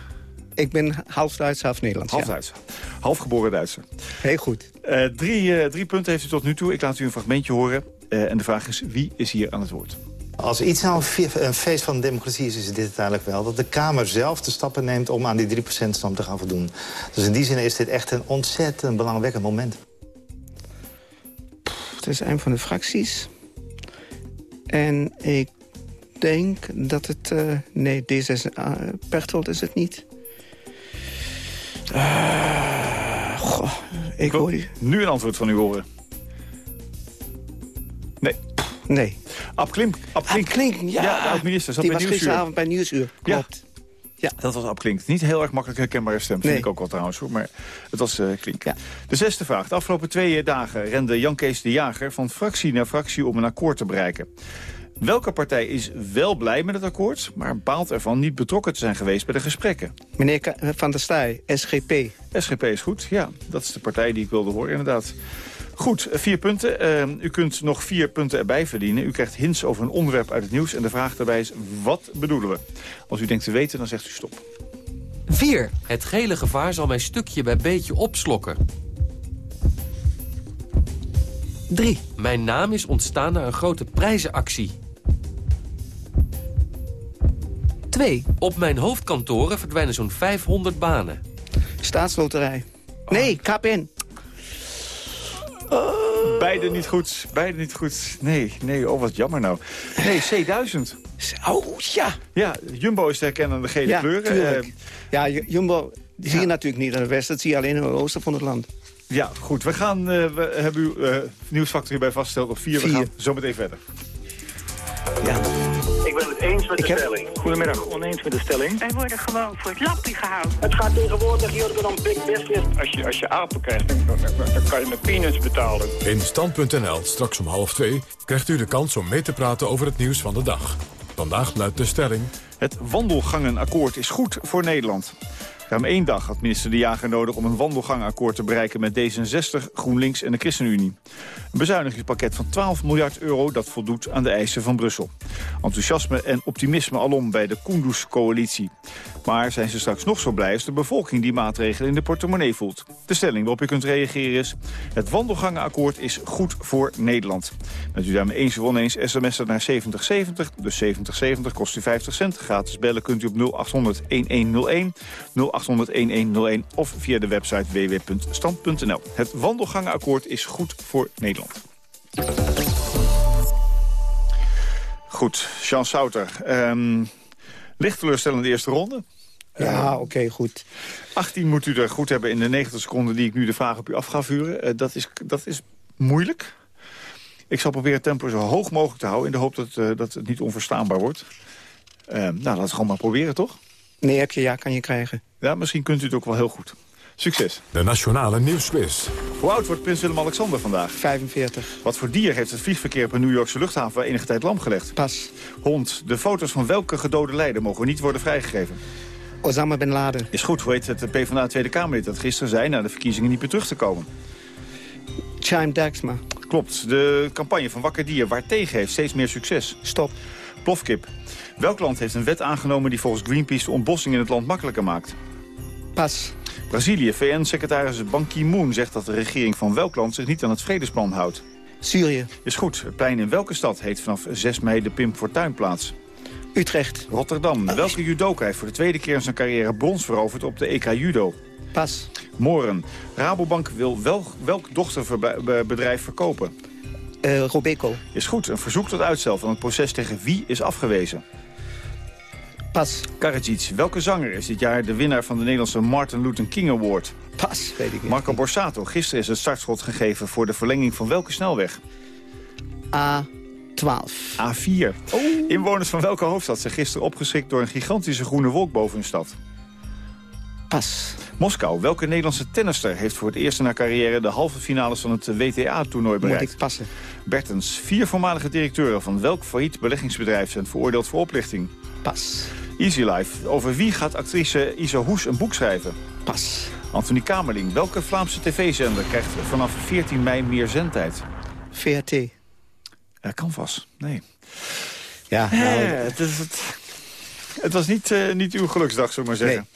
ik ben half Duits, half Nederlands. Half Duits. Half geboren Duitser. Heel goed. Uh, drie, uh, drie punten heeft u tot nu toe. Ik laat u een fragmentje horen. Uh, en de vraag is, wie is hier aan het woord? Als iets nou een feest van de democratie is, is dit uiteindelijk wel... dat de Kamer zelf de stappen neemt om aan die 3%-stam te gaan voldoen. Dus in die zin is dit echt een ontzettend belangwekkend moment. Het is een van de fracties. En ik denk dat het... Uh, nee, D6, uh, Pechtold is het niet. Uh, goh, ik hoor je. Nu een antwoord van u horen. Nee. Nee. Ab Klink. Ab Klink, Ab Klink ja. ja. oud-minister. Die was gisteravond bij Nieuwsuur. Klopt. Ja. ja. dat was Ab Klink. Niet heel erg makkelijk herkenbare stem, vind nee. ik ook wel trouwens. Hoor. Maar het was uh, Klink. Ja. De zesde vraag. De afgelopen twee dagen rende Jan Kees de Jager... van fractie naar fractie om een akkoord te bereiken. Welke partij is wel blij met het akkoord... maar baalt ervan niet betrokken te zijn geweest bij de gesprekken? Meneer Van der Staaij, SGP. SGP is goed, ja. Dat is de partij die ik wilde horen, inderdaad. Goed, vier punten. Uh, u kunt nog vier punten erbij verdienen. U krijgt hints over een onderwerp uit het nieuws. En de vraag daarbij is, wat bedoelen we? Als u denkt te weten, dan zegt u stop. 4. Het gele gevaar zal mijn stukje bij beetje opslokken. 3. Mijn naam is ontstaan na een grote prijzenactie. 2. Op mijn hoofdkantoren verdwijnen zo'n 500 banen. Staatsloterij. Nee, KPN. Oh. Beide niet goed. Beide niet goed. Nee, nee, oh wat jammer nou. Nee, C1000. Oh, ja. Ja, Jumbo is te herkennen aan de gele ja, kleuren. Uh, ja, Jumbo die ja. zie je natuurlijk niet aan het westen. Dat zie je alleen in het oosten van het land. Ja, goed. We, gaan, uh, we hebben uw uh, nieuwsfactor hierbij vastgesteld op vier. vier. We gaan zo meteen verder. Ik de heb... stelling. Goedemiddag, oneens met de stelling. Wij worden gewoon voor het lappie gehouden. Het gaat tegenwoordig hier dan big business. Als je, als je apen krijgt, dan, dan, dan kan je met peanuts betalen. In Stand.nl, straks om half twee, krijgt u de kans om mee te praten over het nieuws van de dag. Vandaag luidt de stelling... Het wandelgangenakkoord is goed voor Nederland. Ruim één dag had minister De Jager nodig om een wandelgangakkoord te bereiken met D66, GroenLinks en de ChristenUnie. Een bezuinigingspakket van 12 miljard euro dat voldoet aan de eisen van Brussel. Enthousiasme en optimisme alom bij de Kunduz-coalitie. Maar zijn ze straks nog zo blij als de bevolking die maatregelen in de portemonnee voelt? De stelling waarop u kunt reageren is... het wandelgangenakkoord is goed voor Nederland. Bent u daarmee eens of oneens sms'en naar 7070, dus 7070 kost u 50 cent. Gratis bellen kunt u op 0800-1101, 0800-1101 of via de website www.stand.nl. Het wandelgangenakkoord is goed voor Nederland. Goed, Jean Souter. Um, licht teleurstellende eerste ronde. Ja, oké, okay, goed. 18 moet u er goed hebben in de 90 seconden die ik nu de vraag op u af ga vuren. Uh, dat, is, dat is moeilijk. Ik zal proberen het tempo zo hoog mogelijk te houden... in de hoop dat, uh, dat het niet onverstaanbaar wordt. nou, laten we gewoon maar proberen, toch? Nee, heb je ja, kan je krijgen. Ja, misschien kunt u het ook wel heel goed. Succes. De Nationale Nieuwsquiz. Hoe oud wordt prins Willem-Alexander vandaag? 45. Wat voor dier heeft het vliegverkeer op een New Yorkse luchthaven enige tijd lam gelegd? Pas. Hond. De foto's van welke gedode leider mogen niet worden vrijgegeven? Osama Bin Laden. Is goed. Hoe heet het PvdA Tweede Kamerlid dat gisteren zei... na de verkiezingen niet meer terug te komen? Chime Daxma. Klopt. De campagne van Wakker Dier waartegen heeft steeds meer succes. Stop. Plofkip. Welk land heeft een wet aangenomen die volgens Greenpeace de ontbossing in het land makkelijker maakt? Pas. Brazilië. VN-secretaris Ban Ki-moon zegt dat de regering van welk land zich niet aan het vredesplan houdt. Syrië. Is goed. Het plein in welke stad heet vanaf 6 mei de Pim Fortuynplaats? Utrecht. Rotterdam. Welke judoka heeft voor de tweede keer in zijn carrière brons veroverd op de EK Judo? Pas. Moren. Rabobank wil wel, welk dochterbedrijf verkopen? Uh, Robeco. Is goed. Een verzoek tot uitstel van het proces tegen wie is afgewezen? Pas. Karadzic. Welke zanger is dit jaar de winnaar van de Nederlandse Martin Luther King Award? Pas, weet ik niet. Marco Borsato. Gisteren is het startschot gegeven voor de verlenging van welke snelweg? A12. A4. Oh. Inwoners van welke hoofdstad zijn gisteren opgeschrikt door een gigantische groene wolk boven hun stad? Pas. Moskou. Welke Nederlandse tennister heeft voor het eerst in haar carrière... de halve finales van het WTA-toernooi bereikt? Moet ik passen. Bertens. Vier voormalige directeuren van welk failliet beleggingsbedrijf... zijn veroordeeld voor oplichting? Pas. Easy Life. Over wie gaat actrice Isa Hoes een boek schrijven? Pas. Anthony Kamerling. Welke Vlaamse tv-zender krijgt vanaf 14 mei meer zendtijd? VRT. Uh, Canvas. Nee. Ja, nou... het, is het, het was niet, uh, niet uw geluksdag, zullen we maar zeggen.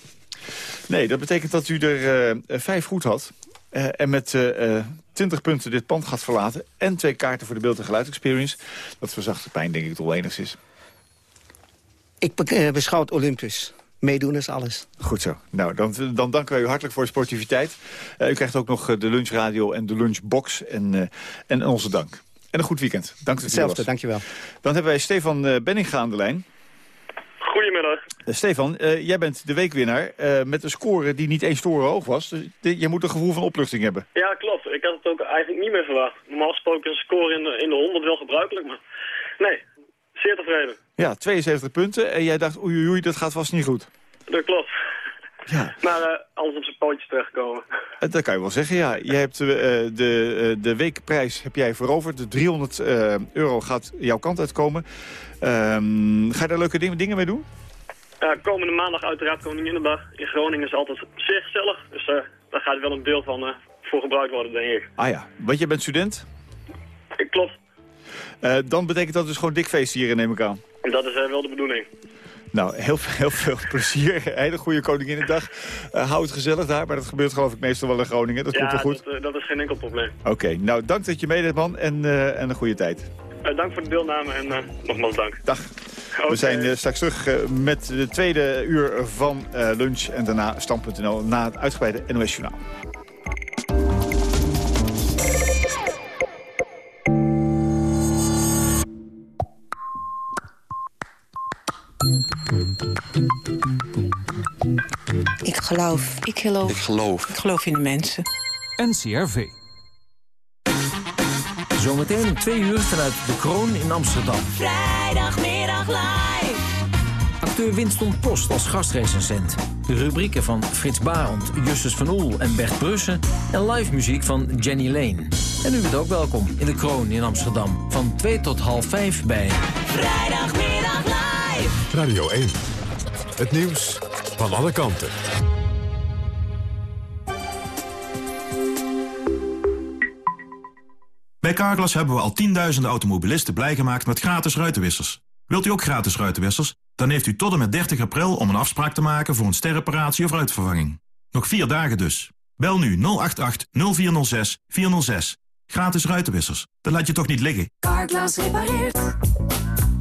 Nee. nee dat betekent dat u er uh, vijf goed had. Uh, en met uh, 20 punten dit pand gaat verlaten. En twee kaarten voor de beeld- en geluid-experience. Dat verzacht de pijn, denk ik, toch enigszins. Ik beschouw het Olympus. Meedoen is alles. Goed zo. Nou, dan, dan danken wij u hartelijk voor uw sportiviteit. Uh, u krijgt ook nog de lunchradio en de lunchbox. En, uh, en onze dank. En een goed weekend. Dank u Hetzelfde, dankjewel. Dan hebben wij Stefan uh, Benninga aan de lijn. Goedemiddag. Stefan, jij bent de weekwinnaar met een score die niet eens toren hoog was. Dus je moet een gevoel van opluchting hebben. Ja, klopt. Ik had het ook eigenlijk niet meer verwacht. Normaal gesproken is een score in de, in de 100 wel gebruikelijk, maar nee, zeer tevreden. Ja, 72 punten. En jij dacht, oei, oei, dat gaat vast niet goed. Dat klopt. Ja. Maar uh, alles op zijn pootjes terechtkomen. Dat kan je wel zeggen, ja. Jij hebt uh, de, de weekprijs heb jij veroverd. De 300 euro gaat jouw kant uitkomen. Um, ga je daar leuke dingen, dingen mee doen? Komende maandag uiteraard Koninginnedag. In Groningen is altijd zeer gezellig. Dus daar gaat wel een deel van voor gebruikt worden, denk ik. Ah ja, want je bent student? Klopt. Uh, dan betekent dat dus gewoon dik feest hier, neem ik aan. Dat is uh, wel de bedoeling. Nou, heel, heel veel plezier. Hele goede Koninginnedag. Uh, hou het gezellig daar, maar dat gebeurt geloof ik meestal wel in Groningen. Dat ja, komt wel goed? Dat, dat is geen enkel probleem. Oké, okay, nou dank dat je meedeed man en, en een goede tijd. dank voor de deelname en nogmaals dank. Dag. Okay. We zijn straks terug met de tweede uur van lunch en daarna stand.nl na het uitgebreide NOS Journaal. Ik geloof. Ik geloof. Ik geloof. Ik geloof in de mensen. NCRV. Zometeen twee uur vanuit De Kroon in Amsterdam. Vrijdagmiddag live. Acteur Winston Post als gastrecensent. De rubrieken van Frits Barend, Justus van Oel en Bert Brussen. En live muziek van Jenny Lane. En u bent ook welkom in De Kroon in Amsterdam. Van 2 tot half 5 bij... Vrijdagmiddag live. Radio 1. Het nieuws van alle kanten. Bij Carglass hebben we al tienduizenden automobilisten blij gemaakt met gratis ruitenwissers. Wilt u ook gratis ruitenwissers? Dan heeft u tot en met 30 april om een afspraak te maken voor een sterreparatie of ruitvervanging. Nog vier dagen dus. Bel nu 088 0406 406. Gratis ruitenwissers. Dat laat je toch niet liggen? Carglass repareert.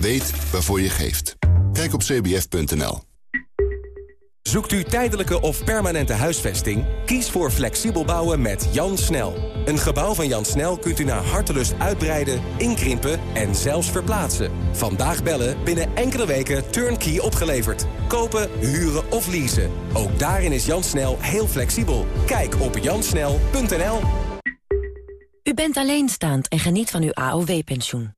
Weet waarvoor je geeft. Kijk op cbf.nl. Zoekt u tijdelijke of permanente huisvesting? Kies voor flexibel bouwen met Jan Snel. Een gebouw van Jan Snel kunt u naar hartelust uitbreiden, inkrimpen en zelfs verplaatsen. Vandaag bellen, binnen enkele weken turnkey opgeleverd. Kopen, huren of leasen. Ook daarin is Jan Snel heel flexibel. Kijk op jansnel.nl. U bent alleenstaand en geniet van uw AOW-pensioen.